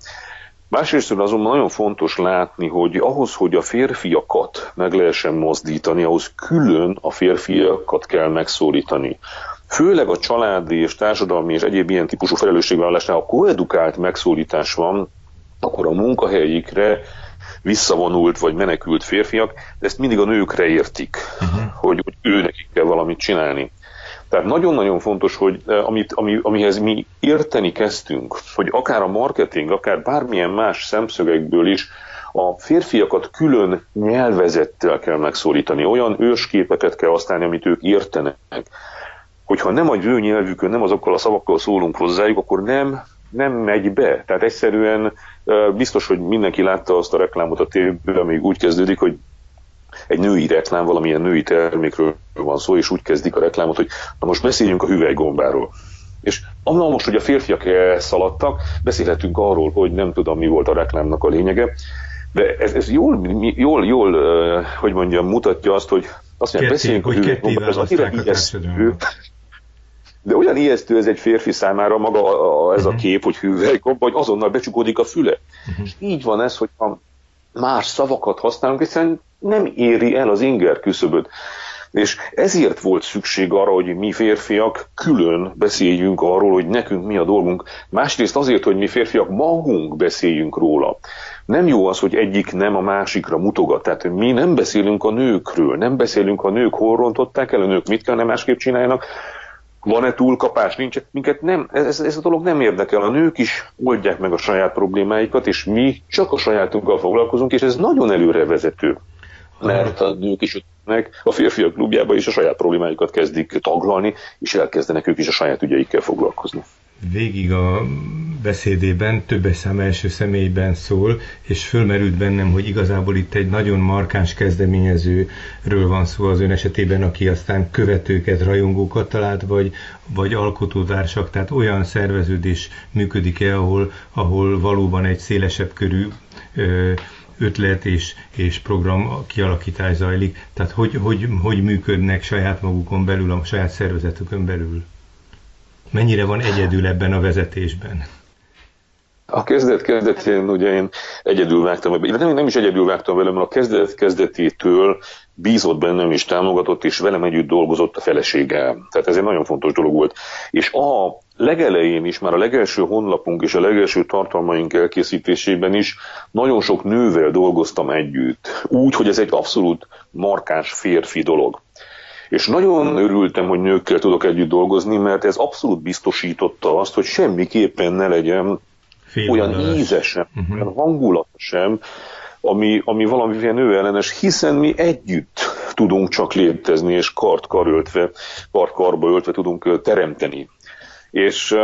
Másrészt azonban nagyon fontos látni, hogy ahhoz, hogy a férfiakat meg lehessen mozdítani, ahhoz külön a férfiakat kell megszólítani. Főleg a családi és társadalmi és egyéb ilyen típusú felelősségvállalásnál, ha koedukált megszólítás van, akkor a munkahelyikre visszavonult vagy menekült férfiak, de ezt mindig a nőkre értik, uh-huh. hogy, hogy ő nekik kell valamit csinálni. Tehát nagyon-nagyon fontos, hogy amit, ami, amihez mi érteni kezdtünk, hogy akár a marketing, akár bármilyen más szemszögekből is a férfiakat külön nyelvezettel kell megszólítani, olyan ősképeket kell használni, amit ők értenek. Hogyha nem a ő nyelvükön, nem azokkal a szavakkal szólunk hozzájuk, akkor nem, nem megy be. Tehát egyszerűen biztos, hogy mindenki látta azt a reklámot a tévében, amíg úgy kezdődik, hogy egy női reklám, valamilyen női termékről van szó, és úgy kezdik a reklámot, hogy na most beszéljünk a hüvelygombáról. És amna most, hogy a férfiak elszaladtak, beszélhetünk arról, hogy nem tudom, mi volt a reklámnak a lényege, de ez, ez jól, jól, jól, hogy mondjam, mutatja azt, hogy azt mondja, beszéljünk hogy a hüvelygombáról, az annyira ijesztő, de olyan ijesztő ez egy férfi számára maga a, a, ez a mhm. kép, hogy hüvelykomba, hogy azonnal becsukódik a füle. Uh-huh. És így van ez, hogy ha más szavakat használunk, hiszen nem éri el az inger küszöböt. És ezért volt szükség arra, hogy mi férfiak külön beszéljünk arról, hogy nekünk mi a dolgunk. Másrészt azért, hogy mi férfiak magunk beszéljünk róla. Nem jó az, hogy egyik nem a másikra mutogat. Tehát mi nem beszélünk a nőkről, nem beszélünk a nők hol rontották el, a nők mit kellene másképp csináljanak, van-e túlkapás, nincs, minket nem, ez, ez a dolog nem érdekel, a nők is oldják meg a saját problémáikat, és mi csak a sajátunkkal foglalkozunk, és ez nagyon előrevezető mert a nők is meg a férfiak klubjába is a saját problémáikat kezdik taglalni, és elkezdenek ők is a saját ügyeikkel foglalkozni. Végig a beszédében többes szám első személyben szól, és fölmerült bennem, hogy igazából itt egy nagyon markáns kezdeményezőről van szó az ön esetében, aki aztán követőket, rajongókat talált, vagy, vagy alkotótársak, tehát olyan szerveződés működik-e, ahol, ahol valóban egy szélesebb körű ö, ötlet és, és program kialakítás zajlik, tehát hogy, hogy, hogy működnek saját magukon belül, a saját szervezetükön belül? Mennyire van egyedül ebben a vezetésben? A kezdet kezdetén ugye én egyedül vágtam, nem, nem is egyedül vágtam vele, mert a kezdet kezdetétől bízott bennem és támogatott, és velem együtt dolgozott a feleséggel. Tehát ez egy nagyon fontos dolog volt. És a legelején is, már a legelső honlapunk és a legelső tartalmaink elkészítésében is nagyon sok nővel dolgoztam együtt. Úgy, hogy ez egy abszolút markáns férfi dolog. És nagyon örültem, hogy nőkkel tudok együtt dolgozni, mert ez abszolút biztosította azt, hogy semmiképpen ne legyen olyan íze sem, uh-huh. olyan hangulata sem, ami, ami valamilyen nőellenes, hiszen mi együtt tudunk csak létezni, és kart karöltve, kart karba öltve tudunk teremteni. És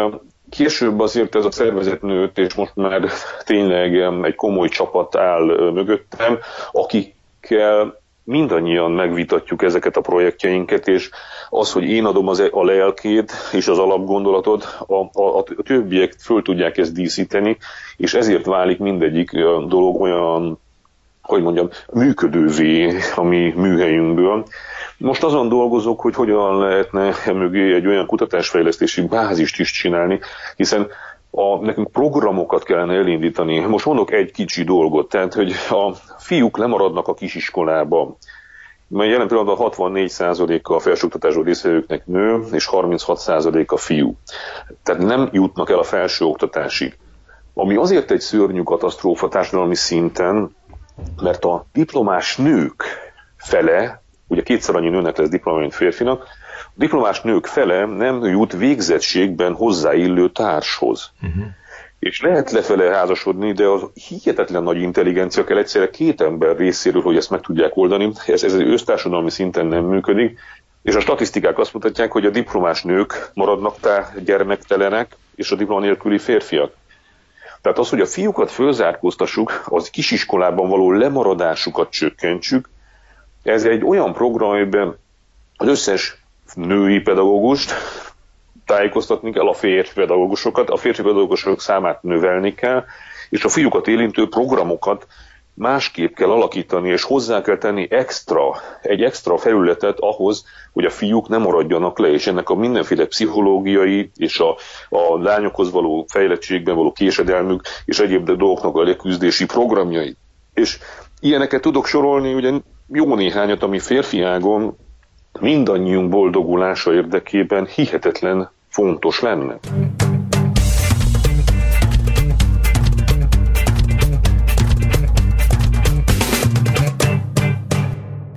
később azért ez a szervezet nőtt, és most már tényleg egy komoly csapat áll mögöttem, akikkel mindannyian megvitatjuk ezeket a projektjeinket, és az, hogy én adom az, e- a lelkét és az alapgondolatot, a, a, a többiek föl tudják ezt díszíteni, és ezért válik mindegyik dolog olyan, hogy mondjam, működővé a mi műhelyünkből. Most azon dolgozok, hogy hogyan lehetne mögé egy olyan kutatásfejlesztési bázist is csinálni, hiszen a, nekünk programokat kellene elindítani. Most mondok egy kicsi dolgot, tehát, hogy a fiúk lemaradnak a kisiskolába, mert jelen pillanatban 64%-a a felsőoktatású részvevőknek nő, és 36%-a fiú. Tehát nem jutnak el a felsőoktatásig. Ami azért egy szörnyű katasztrófa társadalmi szinten, mert a diplomás nők fele, ugye kétszer annyi nőnek lesz diploma, mint férfinak, a diplomás nők fele nem jut végzettségben hozzáillő társhoz. Uh-huh. És lehet lefele házasodni, de az hihetetlen nagy intelligencia kell egyszerre két ember részéről, hogy ezt meg tudják oldani. Ez, ez egy össztársadalmi szinten nem működik. És a statisztikák azt mutatják, hogy a diplomás nők maradnak tá gyermektelenek, és a diploma nélküli férfiak. Tehát az, hogy a fiúkat fölzárkóztassuk, az kisiskolában való lemaradásukat csökkentsük, ez egy olyan program, amiben az összes női pedagógust tájékoztatni kell, a férfi pedagógusokat, a férfi pedagógusok számát növelni kell, és a fiúkat élintő programokat másképp kell alakítani, és hozzá kell tenni extra, egy extra felületet ahhoz, hogy a fiúk nem maradjanak le, és ennek a mindenféle pszichológiai és a, a lányokhoz való fejlettségben való késedelmük és egyéb dolgoknak a leküzdési programjai. És ilyeneket tudok sorolni, ugye jó néhányat, ami férfiágon mindannyiunk boldogulása érdekében hihetetlen fontos lenne.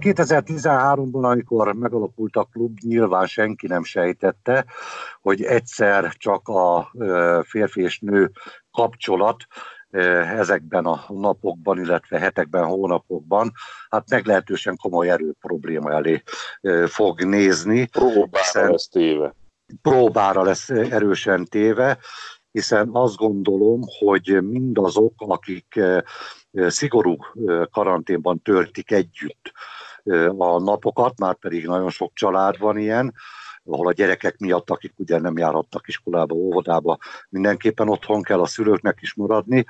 2013-ban, amikor megalakult a klub, nyilván senki nem sejtette, hogy egyszer csak a férfi és nő kapcsolat ezekben a napokban, illetve hetekben, hónapokban, hát meglehetősen komoly erő probléma elé fog nézni. Próbára lesz téve. Próbára lesz erősen téve, hiszen azt gondolom, hogy mindazok, akik szigorú karanténban töltik együtt a napokat, már pedig nagyon sok család van ilyen, ahol a gyerekek miatt, akik ugye nem járhattak iskolába, óvodába, mindenképpen otthon kell a szülőknek is maradni.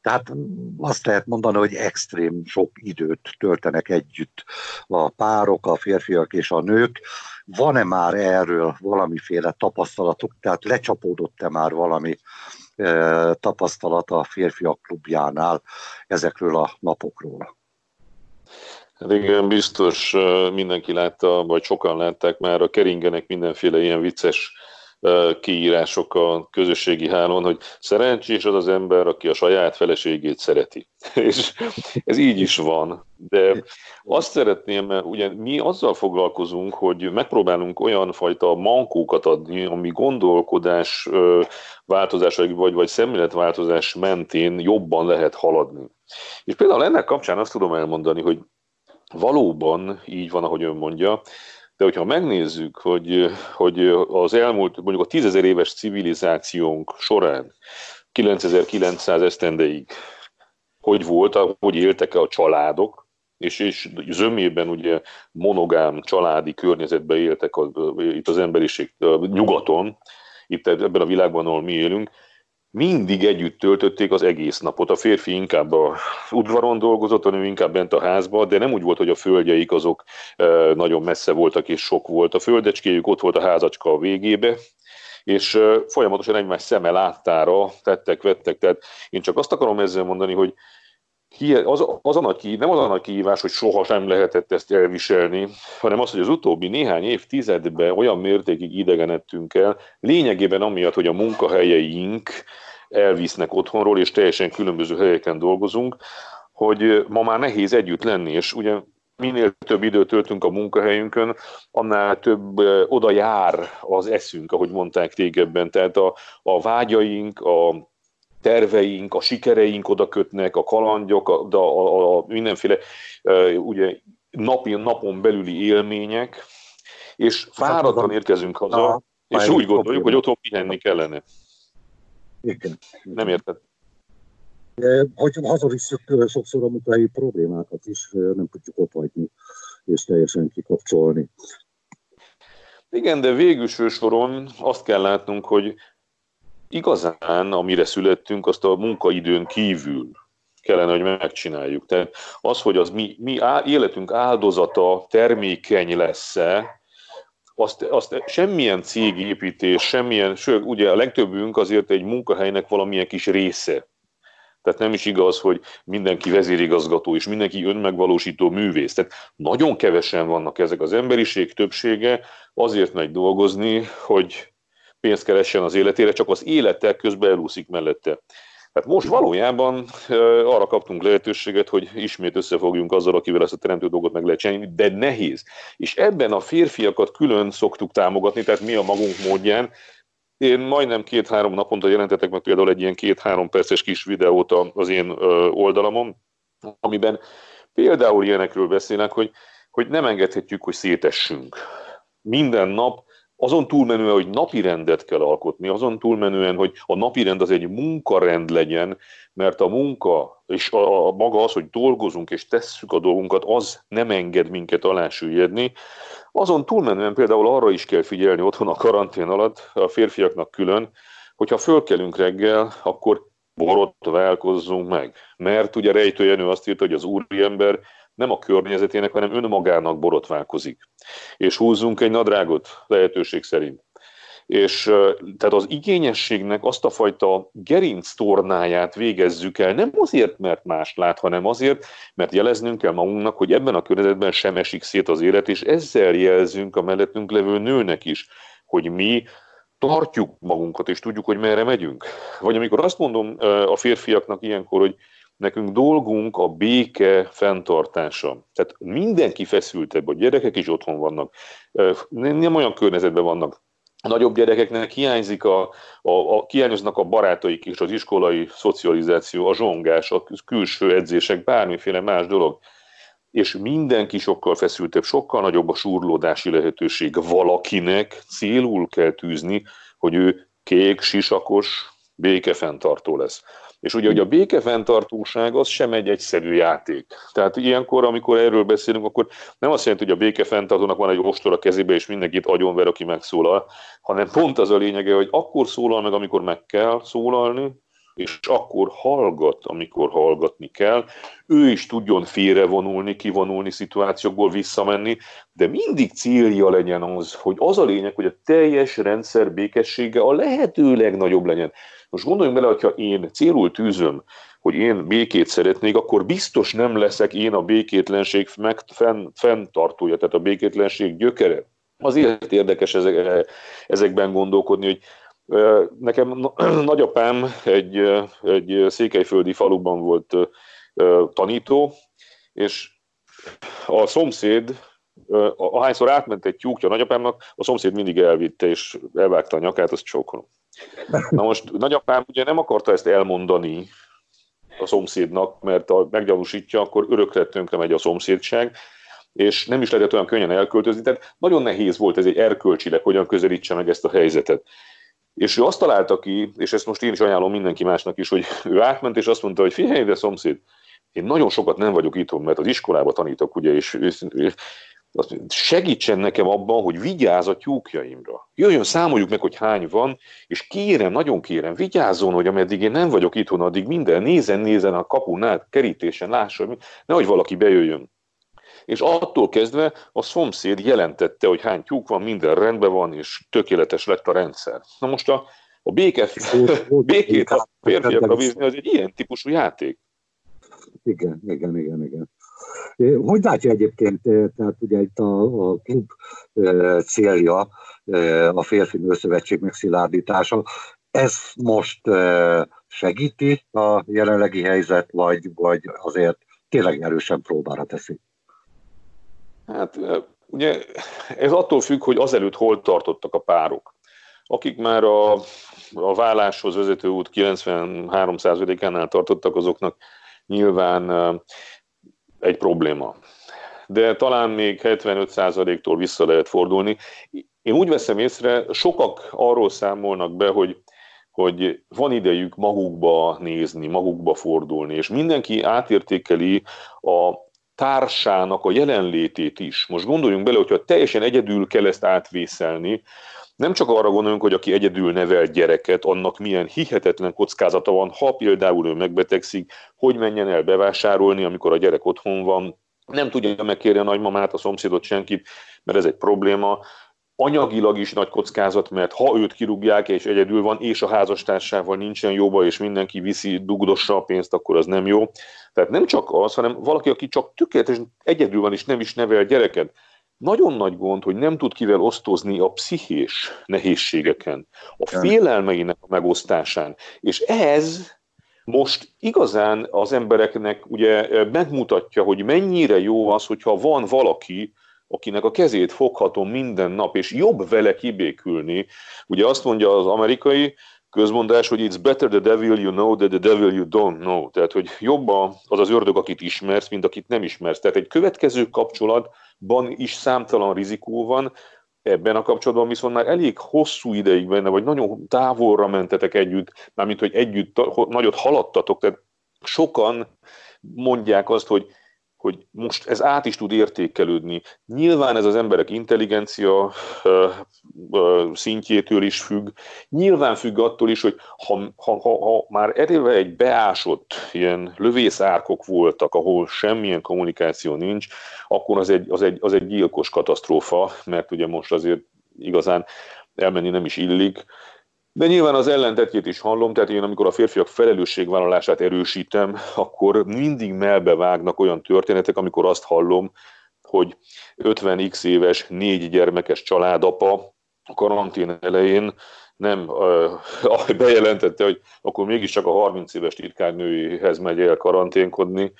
Tehát azt lehet mondani, hogy extrém sok időt töltenek együtt a párok, a férfiak és a nők. Van-e már erről valamiféle tapasztalatuk, tehát lecsapódott-e már valami e, tapasztalat a férfiak klubjánál ezekről a napokról? Hát igen, biztos mindenki látta, vagy sokan látták már, a keringenek mindenféle ilyen vicces kiírások a közösségi hálón, hogy szerencsés az az ember, aki a saját feleségét szereti. És ez így is van. De azt szeretném, mert ugye mi azzal foglalkozunk, hogy megpróbálunk olyan fajta mankókat adni, ami gondolkodás változás, vagy, vagy szemléletváltozás mentén jobban lehet haladni. És például ennek kapcsán azt tudom elmondani, hogy valóban így van, ahogy ön mondja, de hogyha megnézzük, hogy, hogy az elmúlt, mondjuk a tízezer éves civilizációnk során 9900 esztendeig hogy volt, hogy éltek a családok, és, és zömében ugye monogám családi környezetben éltek a, itt az emberiség nyugaton, itt ebben a világban, ahol mi élünk, mindig együtt töltötték az egész napot. A férfi inkább a udvaron dolgozott, a nő inkább bent a házba, de nem úgy volt, hogy a földjeik azok nagyon messze voltak és sok volt. A földecskéjük ott volt a házacska a végébe, és folyamatosan egymás szeme láttára tettek, vettek. Tehát én csak azt akarom ezzel mondani, hogy az, az a nagy, nem az a nagy kihívás, hogy soha sem lehetett ezt elviselni, hanem az, hogy az utóbbi néhány évtizedben olyan mértékig idegenedtünk el, lényegében amiatt, hogy a munkahelyeink elvisznek otthonról, és teljesen különböző helyeken dolgozunk, hogy ma már nehéz együtt lenni, és ugye minél több időt töltünk a munkahelyünkön, annál több oda jár az eszünk, ahogy mondták tégebben. Tehát a, a vágyaink, a terveink, a sikereink oda kötnek, a kalandjok, a, a, a, a mindenféle ugye, napi, napon belüli élmények, és fáradtan érkezünk haza, és úgy gondoljuk, hogy otthon pihenni kellene. Igen. Nem érted? Hogy hazavisszük sokszor a munkahelyi problémákat is, nem tudjuk ott hagyni és teljesen kikapcsolni. Igen, de végülső soron azt kell látnunk, hogy igazán, amire születtünk, azt a munkaidőn kívül kellene, hogy megcsináljuk. Tehát az, hogy az mi, mi á, életünk áldozata termékeny lesz-e, azt, azt semmilyen cégépítés, semmilyen, sőt, ugye a legtöbbünk azért egy munkahelynek valamilyen kis része. Tehát nem is igaz, hogy mindenki vezérigazgató és mindenki önmegvalósító művész. Tehát nagyon kevesen vannak ezek az emberiség többsége, azért megy dolgozni, hogy pénzt keressen az életére, csak az élete közben elúszik mellette. Hát most valójában arra kaptunk lehetőséget, hogy ismét összefogjunk azzal, akivel ezt a teremtő dolgot meg lehet csinálni, de nehéz. És ebben a férfiakat külön szoktuk támogatni, tehát mi a magunk módján. Én majdnem két-három naponta jelentetek meg például egy ilyen két-három perces kis videót az én oldalamon, amiben például ilyenekről beszélnek, hogy, hogy nem engedhetjük, hogy szétessünk. Minden nap azon túlmenően, hogy napi rendet kell alkotni, azon túlmenően, hogy a napi rend az egy munkarend legyen, mert a munka és a, a maga az, hogy dolgozunk és tesszük a dolgunkat, az nem enged minket alásüljedni. Azon túlmenően például arra is kell figyelni otthon a karantén alatt, a férfiaknak külön, hogyha fölkelünk reggel, akkor borotválkozzunk meg. Mert ugye Rejtő Jenő azt írta, hogy az úriember nem a környezetének, hanem önmagának borotválkozik. És húzzunk egy nadrágot lehetőség szerint. És tehát az igényességnek azt a fajta gerinc tornáját végezzük el, nem azért, mert más lát, hanem azért, mert jeleznünk kell magunknak, hogy ebben a környezetben sem esik szét az élet, és ezzel jelzünk a mellettünk levő nőnek is, hogy mi tartjuk magunkat, és tudjuk, hogy merre megyünk. Vagy amikor azt mondom a férfiaknak ilyenkor, hogy nekünk dolgunk a béke fenntartása. Tehát mindenki feszültebb, a gyerekek is otthon vannak, nem olyan környezetben vannak, a nagyobb gyerekeknek hiányzik a, a, a, hiányoznak a barátaik is, az iskolai szocializáció, a zsongás, a külső edzések, bármiféle más dolog. És mindenki sokkal feszültebb, sokkal nagyobb a surlódási lehetőség. Valakinek célul kell tűzni, hogy ő kék, sisakos, békefenntartó lesz. És ugye, hogy a békefenntartóság az sem egy egyszerű játék. Tehát ilyenkor, amikor erről beszélünk, akkor nem azt jelenti, hogy a békefenntartónak van egy ostor a kezébe, és mindenkit agyonver, aki megszólal, hanem pont az a lényege, hogy akkor szólal meg, amikor meg kell szólalni, és akkor hallgat, amikor hallgatni kell. Ő is tudjon félrevonulni, kivonulni szituációkból, visszamenni, de mindig célja legyen az, hogy az a lényeg, hogy a teljes rendszer békessége a lehető legnagyobb legyen. Most gondoljunk bele, hogyha én célul tűzöm, hogy én békét szeretnék, akkor biztos nem leszek én a békétlenség meg, fenn, fenntartója, tehát a békétlenség gyökere. Azért érdekes ezek, ezekben gondolkodni, hogy Nekem nagyapám egy, egy székelyföldi faluban volt tanító, és a szomszéd, ahányszor átment egy tyúkja nagyapámnak, a szomszéd mindig elvitte, és elvágta a nyakát, azt csókolom. Na most nagyapám ugye nem akarta ezt elmondani a szomszédnak, mert ha meggyanúsítja, akkor örökre tönkre megy a szomszédság, és nem is lehetett olyan könnyen elköltözni, tehát nagyon nehéz volt ez egy erkölcsileg, hogyan közelítse meg ezt a helyzetet. És ő azt találta ki, és ezt most én is ajánlom mindenki másnak is, hogy ő átment, és azt mondta, hogy figyelj, de szomszéd, én nagyon sokat nem vagyok itthon, mert az iskolába tanítok, ugye, és, és, segítsen nekem abban, hogy vigyázz a tyúkjaimra. Jöjjön, számoljuk meg, hogy hány van, és kérem, nagyon kérem, vigyázzon, hogy ameddig én nem vagyok itthon, addig minden nézen, nézen a kapunál, kerítésen, lássa, nehogy valaki bejöjjön és attól kezdve a szomszéd jelentette, hogy hány tyúk van, minden rendben van, és tökéletes lett a rendszer. Na most a, a béke, békét a férfiakra bízni, az egy ilyen típusú játék. Igen, igen, igen, igen. Hogy látja egyébként, tehát ugye itt a, a klub célja a férfi nőszövetség megszilárdítása, ez most segíti a jelenlegi helyzet, vagy, vagy azért tényleg erősen próbára teszi? Hát ugye ez attól függ, hogy azelőtt hol tartottak a párok. Akik már a, a válláshoz vezető út 93%-ánál tartottak, azoknak nyilván egy probléma. De talán még 75%-tól vissza lehet fordulni. Én úgy veszem észre, sokak arról számolnak be, hogy hogy van idejük magukba nézni, magukba fordulni, és mindenki átértékeli a társának a jelenlétét is. Most gondoljunk bele, hogyha teljesen egyedül kell ezt átvészelni, nem csak arra gondolunk, hogy aki egyedül nevel gyereket, annak milyen hihetetlen kockázata van, ha például ő megbetegszik, hogy menjen el bevásárolni, amikor a gyerek otthon van, nem tudja megkérni a nagymamát, a szomszédot, senkit, mert ez egy probléma anyagilag is nagy kockázat, mert ha őt kirúgják, és egyedül van, és a házastársával nincsen jóba, és mindenki viszi, dugdossa a pénzt, akkor az nem jó. Tehát nem csak az, hanem valaki, aki csak tökéletesen egyedül van, és nem is nevel gyereket. Nagyon nagy gond, hogy nem tud kivel osztozni a pszichés nehézségeken, a félelmeinek a megosztásán. És ez most igazán az embereknek ugye megmutatja, hogy mennyire jó az, hogyha van valaki, akinek a kezét foghatom minden nap, és jobb vele kibékülni. Ugye azt mondja az amerikai közmondás, hogy it's better the devil you know than the devil you don't know. Tehát, hogy jobb az az ördög, akit ismersz, mint akit nem ismersz. Tehát egy következő kapcsolatban is számtalan rizikó van, ebben a kapcsolatban viszont már elég hosszú ideig benne, vagy nagyon távolra mentetek együtt, mármint, hogy együtt nagyot haladtatok, tehát sokan mondják azt, hogy hogy most ez át is tud értékelődni. Nyilván ez az emberek intelligencia szintjétől is függ, nyilván függ attól is, hogy ha, ha, ha, ha már eleve egy beásott ilyen lövészárkok voltak, ahol semmilyen kommunikáció nincs, akkor az egy, az egy, az egy gyilkos katasztrófa, mert ugye most azért igazán elmenni nem is illik, de nyilván az ellentetjét is hallom, tehát én amikor a férfiak felelősségvállalását erősítem, akkor mindig melbevágnak olyan történetek, amikor azt hallom, hogy 50x éves, négy gyermekes családapa a karantén elején nem uh, bejelentette, hogy akkor mégiscsak a 30 éves titkárnőihez megy el karanténkodni,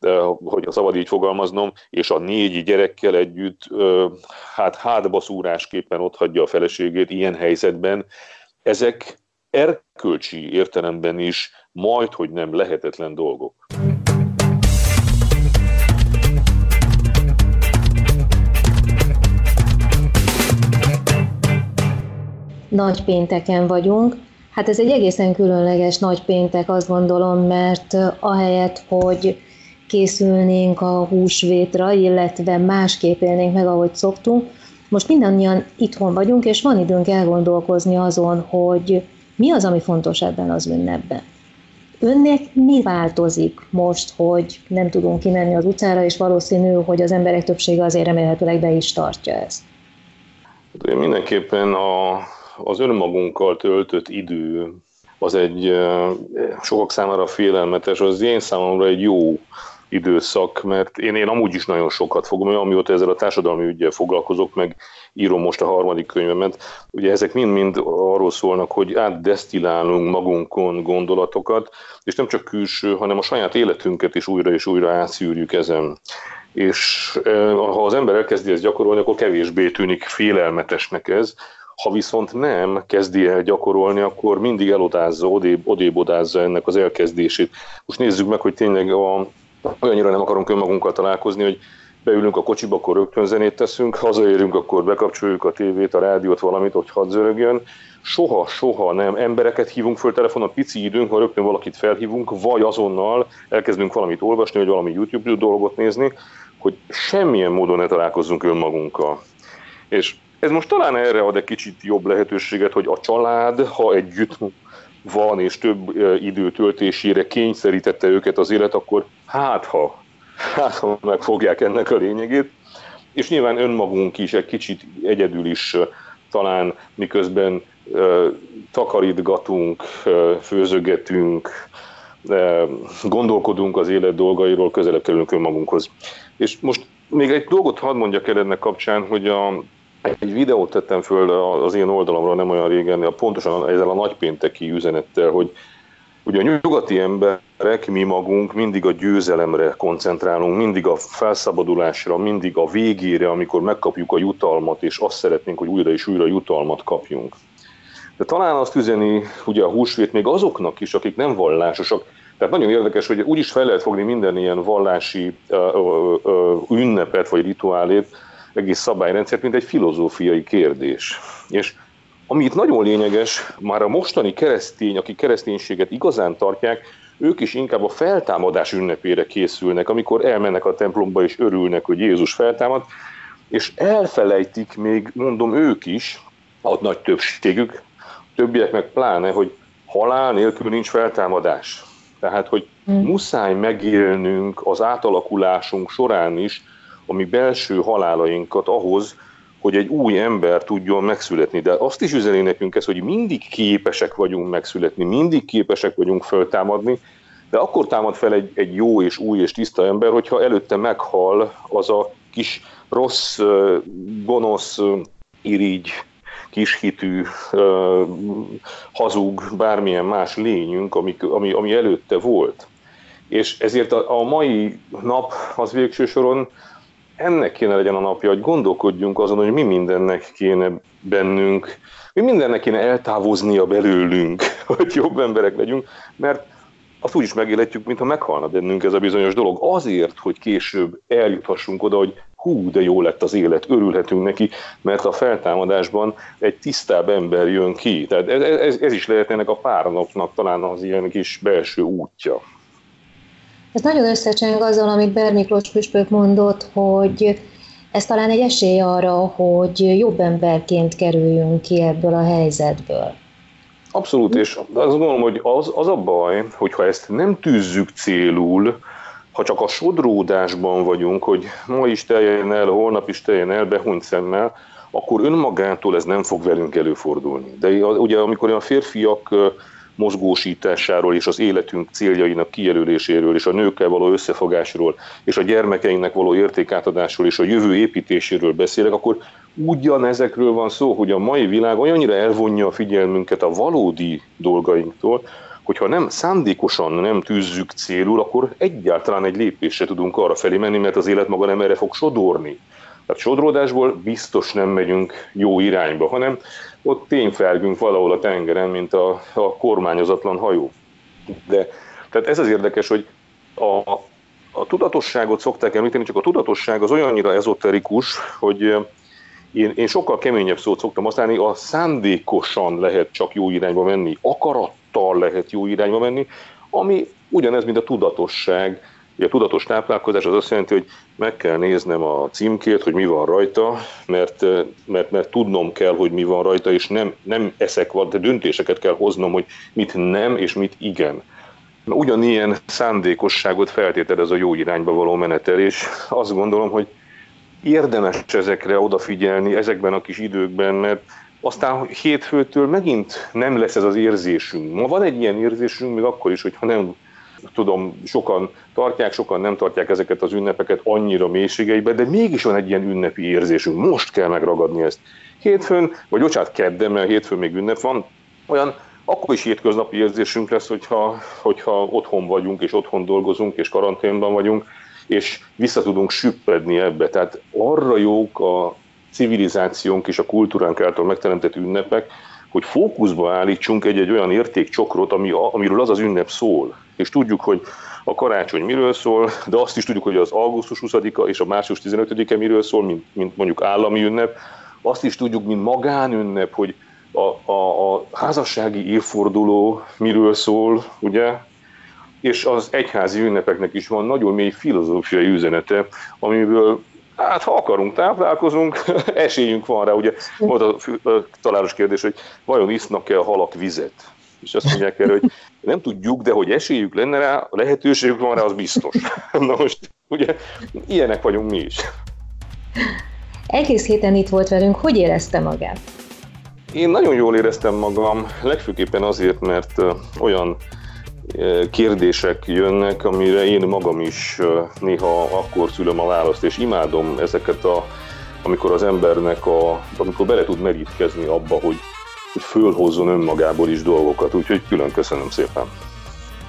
de, hogy szabad így fogalmaznom, és a négy gyerekkel együtt uh, hát hátba szúrásképpen ott hagyja a feleségét ilyen helyzetben. Ezek erkölcsi értelemben is majd, hogy nem lehetetlen dolgok. nagy pénteken vagyunk. Hát ez egy egészen különleges nagy péntek, azt gondolom, mert ahelyett, hogy készülnénk a húsvétra, illetve másképp élnénk meg, ahogy szoktunk, most mindannyian itthon vagyunk, és van időnk elgondolkozni azon, hogy mi az, ami fontos ebben az ünnepben. Önnek mi változik most, hogy nem tudunk kimenni az utcára, és valószínű, hogy az emberek többsége azért remélhetőleg be is tartja ezt? Hát mindenképpen a az önmagunkkal töltött idő az egy sokak számára félelmetes, az én számomra egy jó időszak, mert én, én amúgy is nagyon sokat fogom, amióta ezzel a társadalmi ügyel foglalkozok, meg írom most a harmadik könyvemet. Ugye ezek mind-mind arról szólnak, hogy átdesztilálunk magunkon gondolatokat, és nem csak külső, hanem a saját életünket is újra és újra átszűrjük ezen. És ha az ember elkezdi ezt gyakorolni, akkor kevésbé tűnik félelmetesnek ez, ha viszont nem kezdi el gyakorolni, akkor mindig elodázza, odébb, odébb odázza ennek az elkezdését. Most nézzük meg, hogy tényleg a, olyannyira nem akarunk önmagunkkal találkozni, hogy beülünk a kocsiba, akkor rögtön zenét teszünk, hazaérünk, akkor bekapcsoljuk a tévét, a rádiót, valamit, hogy hadd zörögjön. Soha, soha nem. Embereket hívunk föl telefonon, pici időnk, ha rögtön valakit felhívunk, vagy azonnal elkezdünk valamit olvasni, vagy valami YouTube dolgot nézni, hogy semmilyen módon ne találkozzunk önmagunkkal. És ez most talán erre ad egy kicsit jobb lehetőséget, hogy a család, ha együtt van és több idő töltésére kényszerítette őket az élet, akkor hát ha, hát ha megfogják ennek a lényegét. És nyilván önmagunk is egy kicsit egyedül is talán miközben takarítgatunk, főzögetünk, gondolkodunk az élet dolgairól, közelebb kerülünk önmagunkhoz. És most még egy dolgot hadd mondjak el ennek kapcsán, hogy a, egy videót tettem föl az én oldalamra nem olyan régen, pontosan ezzel a nagypénteki üzenettel, hogy ugye a nyugati emberek, mi magunk mindig a győzelemre koncentrálunk, mindig a felszabadulásra, mindig a végére, amikor megkapjuk a jutalmat, és azt szeretnénk, hogy újra és újra jutalmat kapjunk. De talán azt üzeni ugye a húsvét még azoknak is, akik nem vallásosak, tehát nagyon érdekes, hogy úgy is fel lehet fogni minden ilyen vallási uh, uh, uh, ünnepet vagy rituálét, egész szabályrendszert, mint egy filozófiai kérdés. És ami itt nagyon lényeges, már a mostani keresztény, akik kereszténységet igazán tartják, ők is inkább a feltámadás ünnepére készülnek, amikor elmennek a templomba és örülnek, hogy Jézus feltámad, és elfelejtik még, mondom ők is, a nagy többségük, többiek meg pláne, hogy halál nélkül nincs feltámadás. Tehát, hogy hmm. muszáj megélnünk az átalakulásunk során is a mi belső halálainkat ahhoz, hogy egy új ember tudjon megszületni. De azt is üzeni nekünk ez, hogy mindig képesek vagyunk megszületni, mindig képesek vagyunk föltámadni, de akkor támad fel egy, egy jó és új és tiszta ember, hogyha előtte meghal az a kis rossz, gonosz, irigy, kishitű, hazug, bármilyen más lényünk, ami, ami, ami előtte volt. És ezért a, a mai nap az végső soron ennek kéne legyen a napja, hogy gondolkodjunk azon, hogy mi mindennek kéne bennünk, mi mindennek kéne eltávoznia belőlünk, hogy jobb emberek legyünk, mert azt úgy is megéletjük, mintha meghalna bennünk ez a bizonyos dolog. Azért, hogy később eljuthassunk oda, hogy hú, de jó lett az élet, örülhetünk neki, mert a feltámadásban egy tisztább ember jön ki. Tehát ez, ez, ez is lehet ennek a pár napnak talán az ilyen kis belső útja. Ez nagyon összecseng azzal, amit Ber Miklós püspök mondott, hogy ez talán egy esély arra, hogy jobb emberként kerüljünk ki ebből a helyzetből. Abszolút, és azt gondolom, hogy az, az a baj, hogyha ezt nem tűzzük célul, ha csak a sodródásban vagyunk, hogy ma is teljen el, holnap is teljen el, behunyt szemmel, akkor önmagától ez nem fog velünk előfordulni. De ugye amikor a férfiak mozgósításáról és az életünk céljainak kijelöléséről és a nőkkel való összefogásról és a gyermekeinknek való értékátadásról és a jövő építéséről beszélek, akkor ugyanezekről van szó, hogy a mai világ olyannyira elvonja a figyelmünket a valódi dolgainktól, hogyha nem szándékosan nem tűzzük célul, akkor egyáltalán egy lépésre tudunk arra felé menni, mert az élet maga nem erre fog sodorni. Tehát sodródásból biztos nem megyünk jó irányba, hanem ott tényfelgünk valahol a tengeren, mint a, a kormányozatlan hajó. De tehát ez az érdekes, hogy a, a tudatosságot szokták említeni, csak a tudatosság az olyannyira ezoterikus, hogy én, én sokkal keményebb szót szoktam használni, a szándékosan lehet csak jó irányba menni, akarattal lehet jó irányba menni, ami ugyanez, mint a tudatosság, a tudatos táplálkozás az azt jelenti, hogy meg kell néznem a címkét, hogy mi van rajta, mert, mert, mert tudnom kell, hogy mi van rajta, és nem, nem eszek van, de döntéseket kell hoznom, hogy mit nem és mit igen. Ugyanilyen szándékosságot feltételez a jó irányba való menetelés. Azt gondolom, hogy érdemes ezekre odafigyelni ezekben a kis időkben, mert aztán hétfőtől megint nem lesz ez az érzésünk. Ma van egy ilyen érzésünk, még akkor is, hogyha nem tudom, sokan tartják, sokan nem tartják ezeket az ünnepeket annyira mélységeibe, de mégis van egy ilyen ünnepi érzésünk. Most kell megragadni ezt. Hétfőn, vagy bocsánat, kedden, mert hétfőn még ünnep van, olyan akkor is hétköznapi érzésünk lesz, hogyha, hogyha otthon vagyunk, és otthon dolgozunk, és karanténban vagyunk, és vissza tudunk süppedni ebbe. Tehát arra jók a civilizációnk és a kultúránk által megteremtett ünnepek, hogy fókuszba állítsunk egy-egy olyan értékcsokrot, ami, amiről az az ünnep szól. És tudjuk, hogy a karácsony miről szól, de azt is tudjuk, hogy az augusztus 20-a és a március 15-e miről szól, mint, mint mondjuk állami ünnep. Azt is tudjuk, mint magánünnep, hogy a, a, a házassági évforduló miről szól, ugye, és az egyházi ünnepeknek is van nagyon mély filozófiai üzenete, amiből hát ha akarunk, táplálkozunk, esélyünk van rá. Ugye volt a, a találós kérdés, hogy vajon isznak-e a halak vizet? És azt mondják erre, hogy nem tudjuk, de hogy esélyük lenne rá, lehetőségük van rá, az biztos. Na most, ugye, ilyenek vagyunk mi is. Egész héten itt volt velünk, hogy érezte magát? Én nagyon jól éreztem magam, legfőképpen azért, mert olyan kérdések jönnek, amire én magam is néha akkor szülöm a választ, és imádom ezeket a, amikor az embernek, a, amikor bele tud merítkezni abba, hogy, hogy fölhozzon önmagából is dolgokat, úgyhogy külön köszönöm szépen.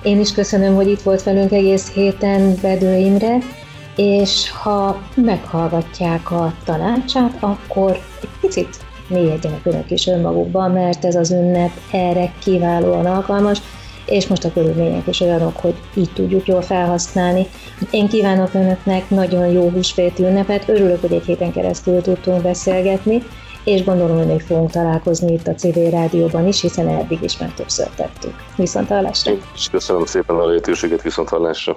Én is köszönöm, hogy itt volt velünk egész héten Bedő Imre, és ha meghallgatják a tanácsát, akkor egy picit mélyedjenek önök is önmagukban, mert ez az ünnep erre kiválóan alkalmas, és most a körülmények is olyanok, hogy így tudjuk jól felhasználni. Én kívánok önöknek nagyon jó húsvéti ünnepet, örülök, hogy egy héten keresztül tudtunk beszélgetni, és gondolom, hogy még fogunk találkozni itt a CV rádióban is, hiszen eddig is már többször tettük. Viszont hallásra! És köszönöm szépen a lehetőséget, viszont hallásra!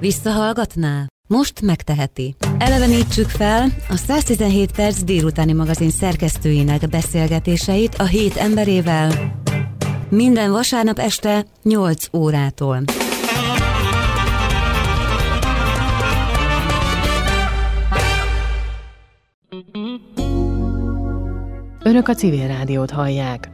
Visszahallgatná? Most megteheti. Elevenítsük fel a 117 perc délutáni magazin szerkesztőinek beszélgetéseit a hét emberével minden vasárnap este 8 órától. Önök a civil rádiót hallják.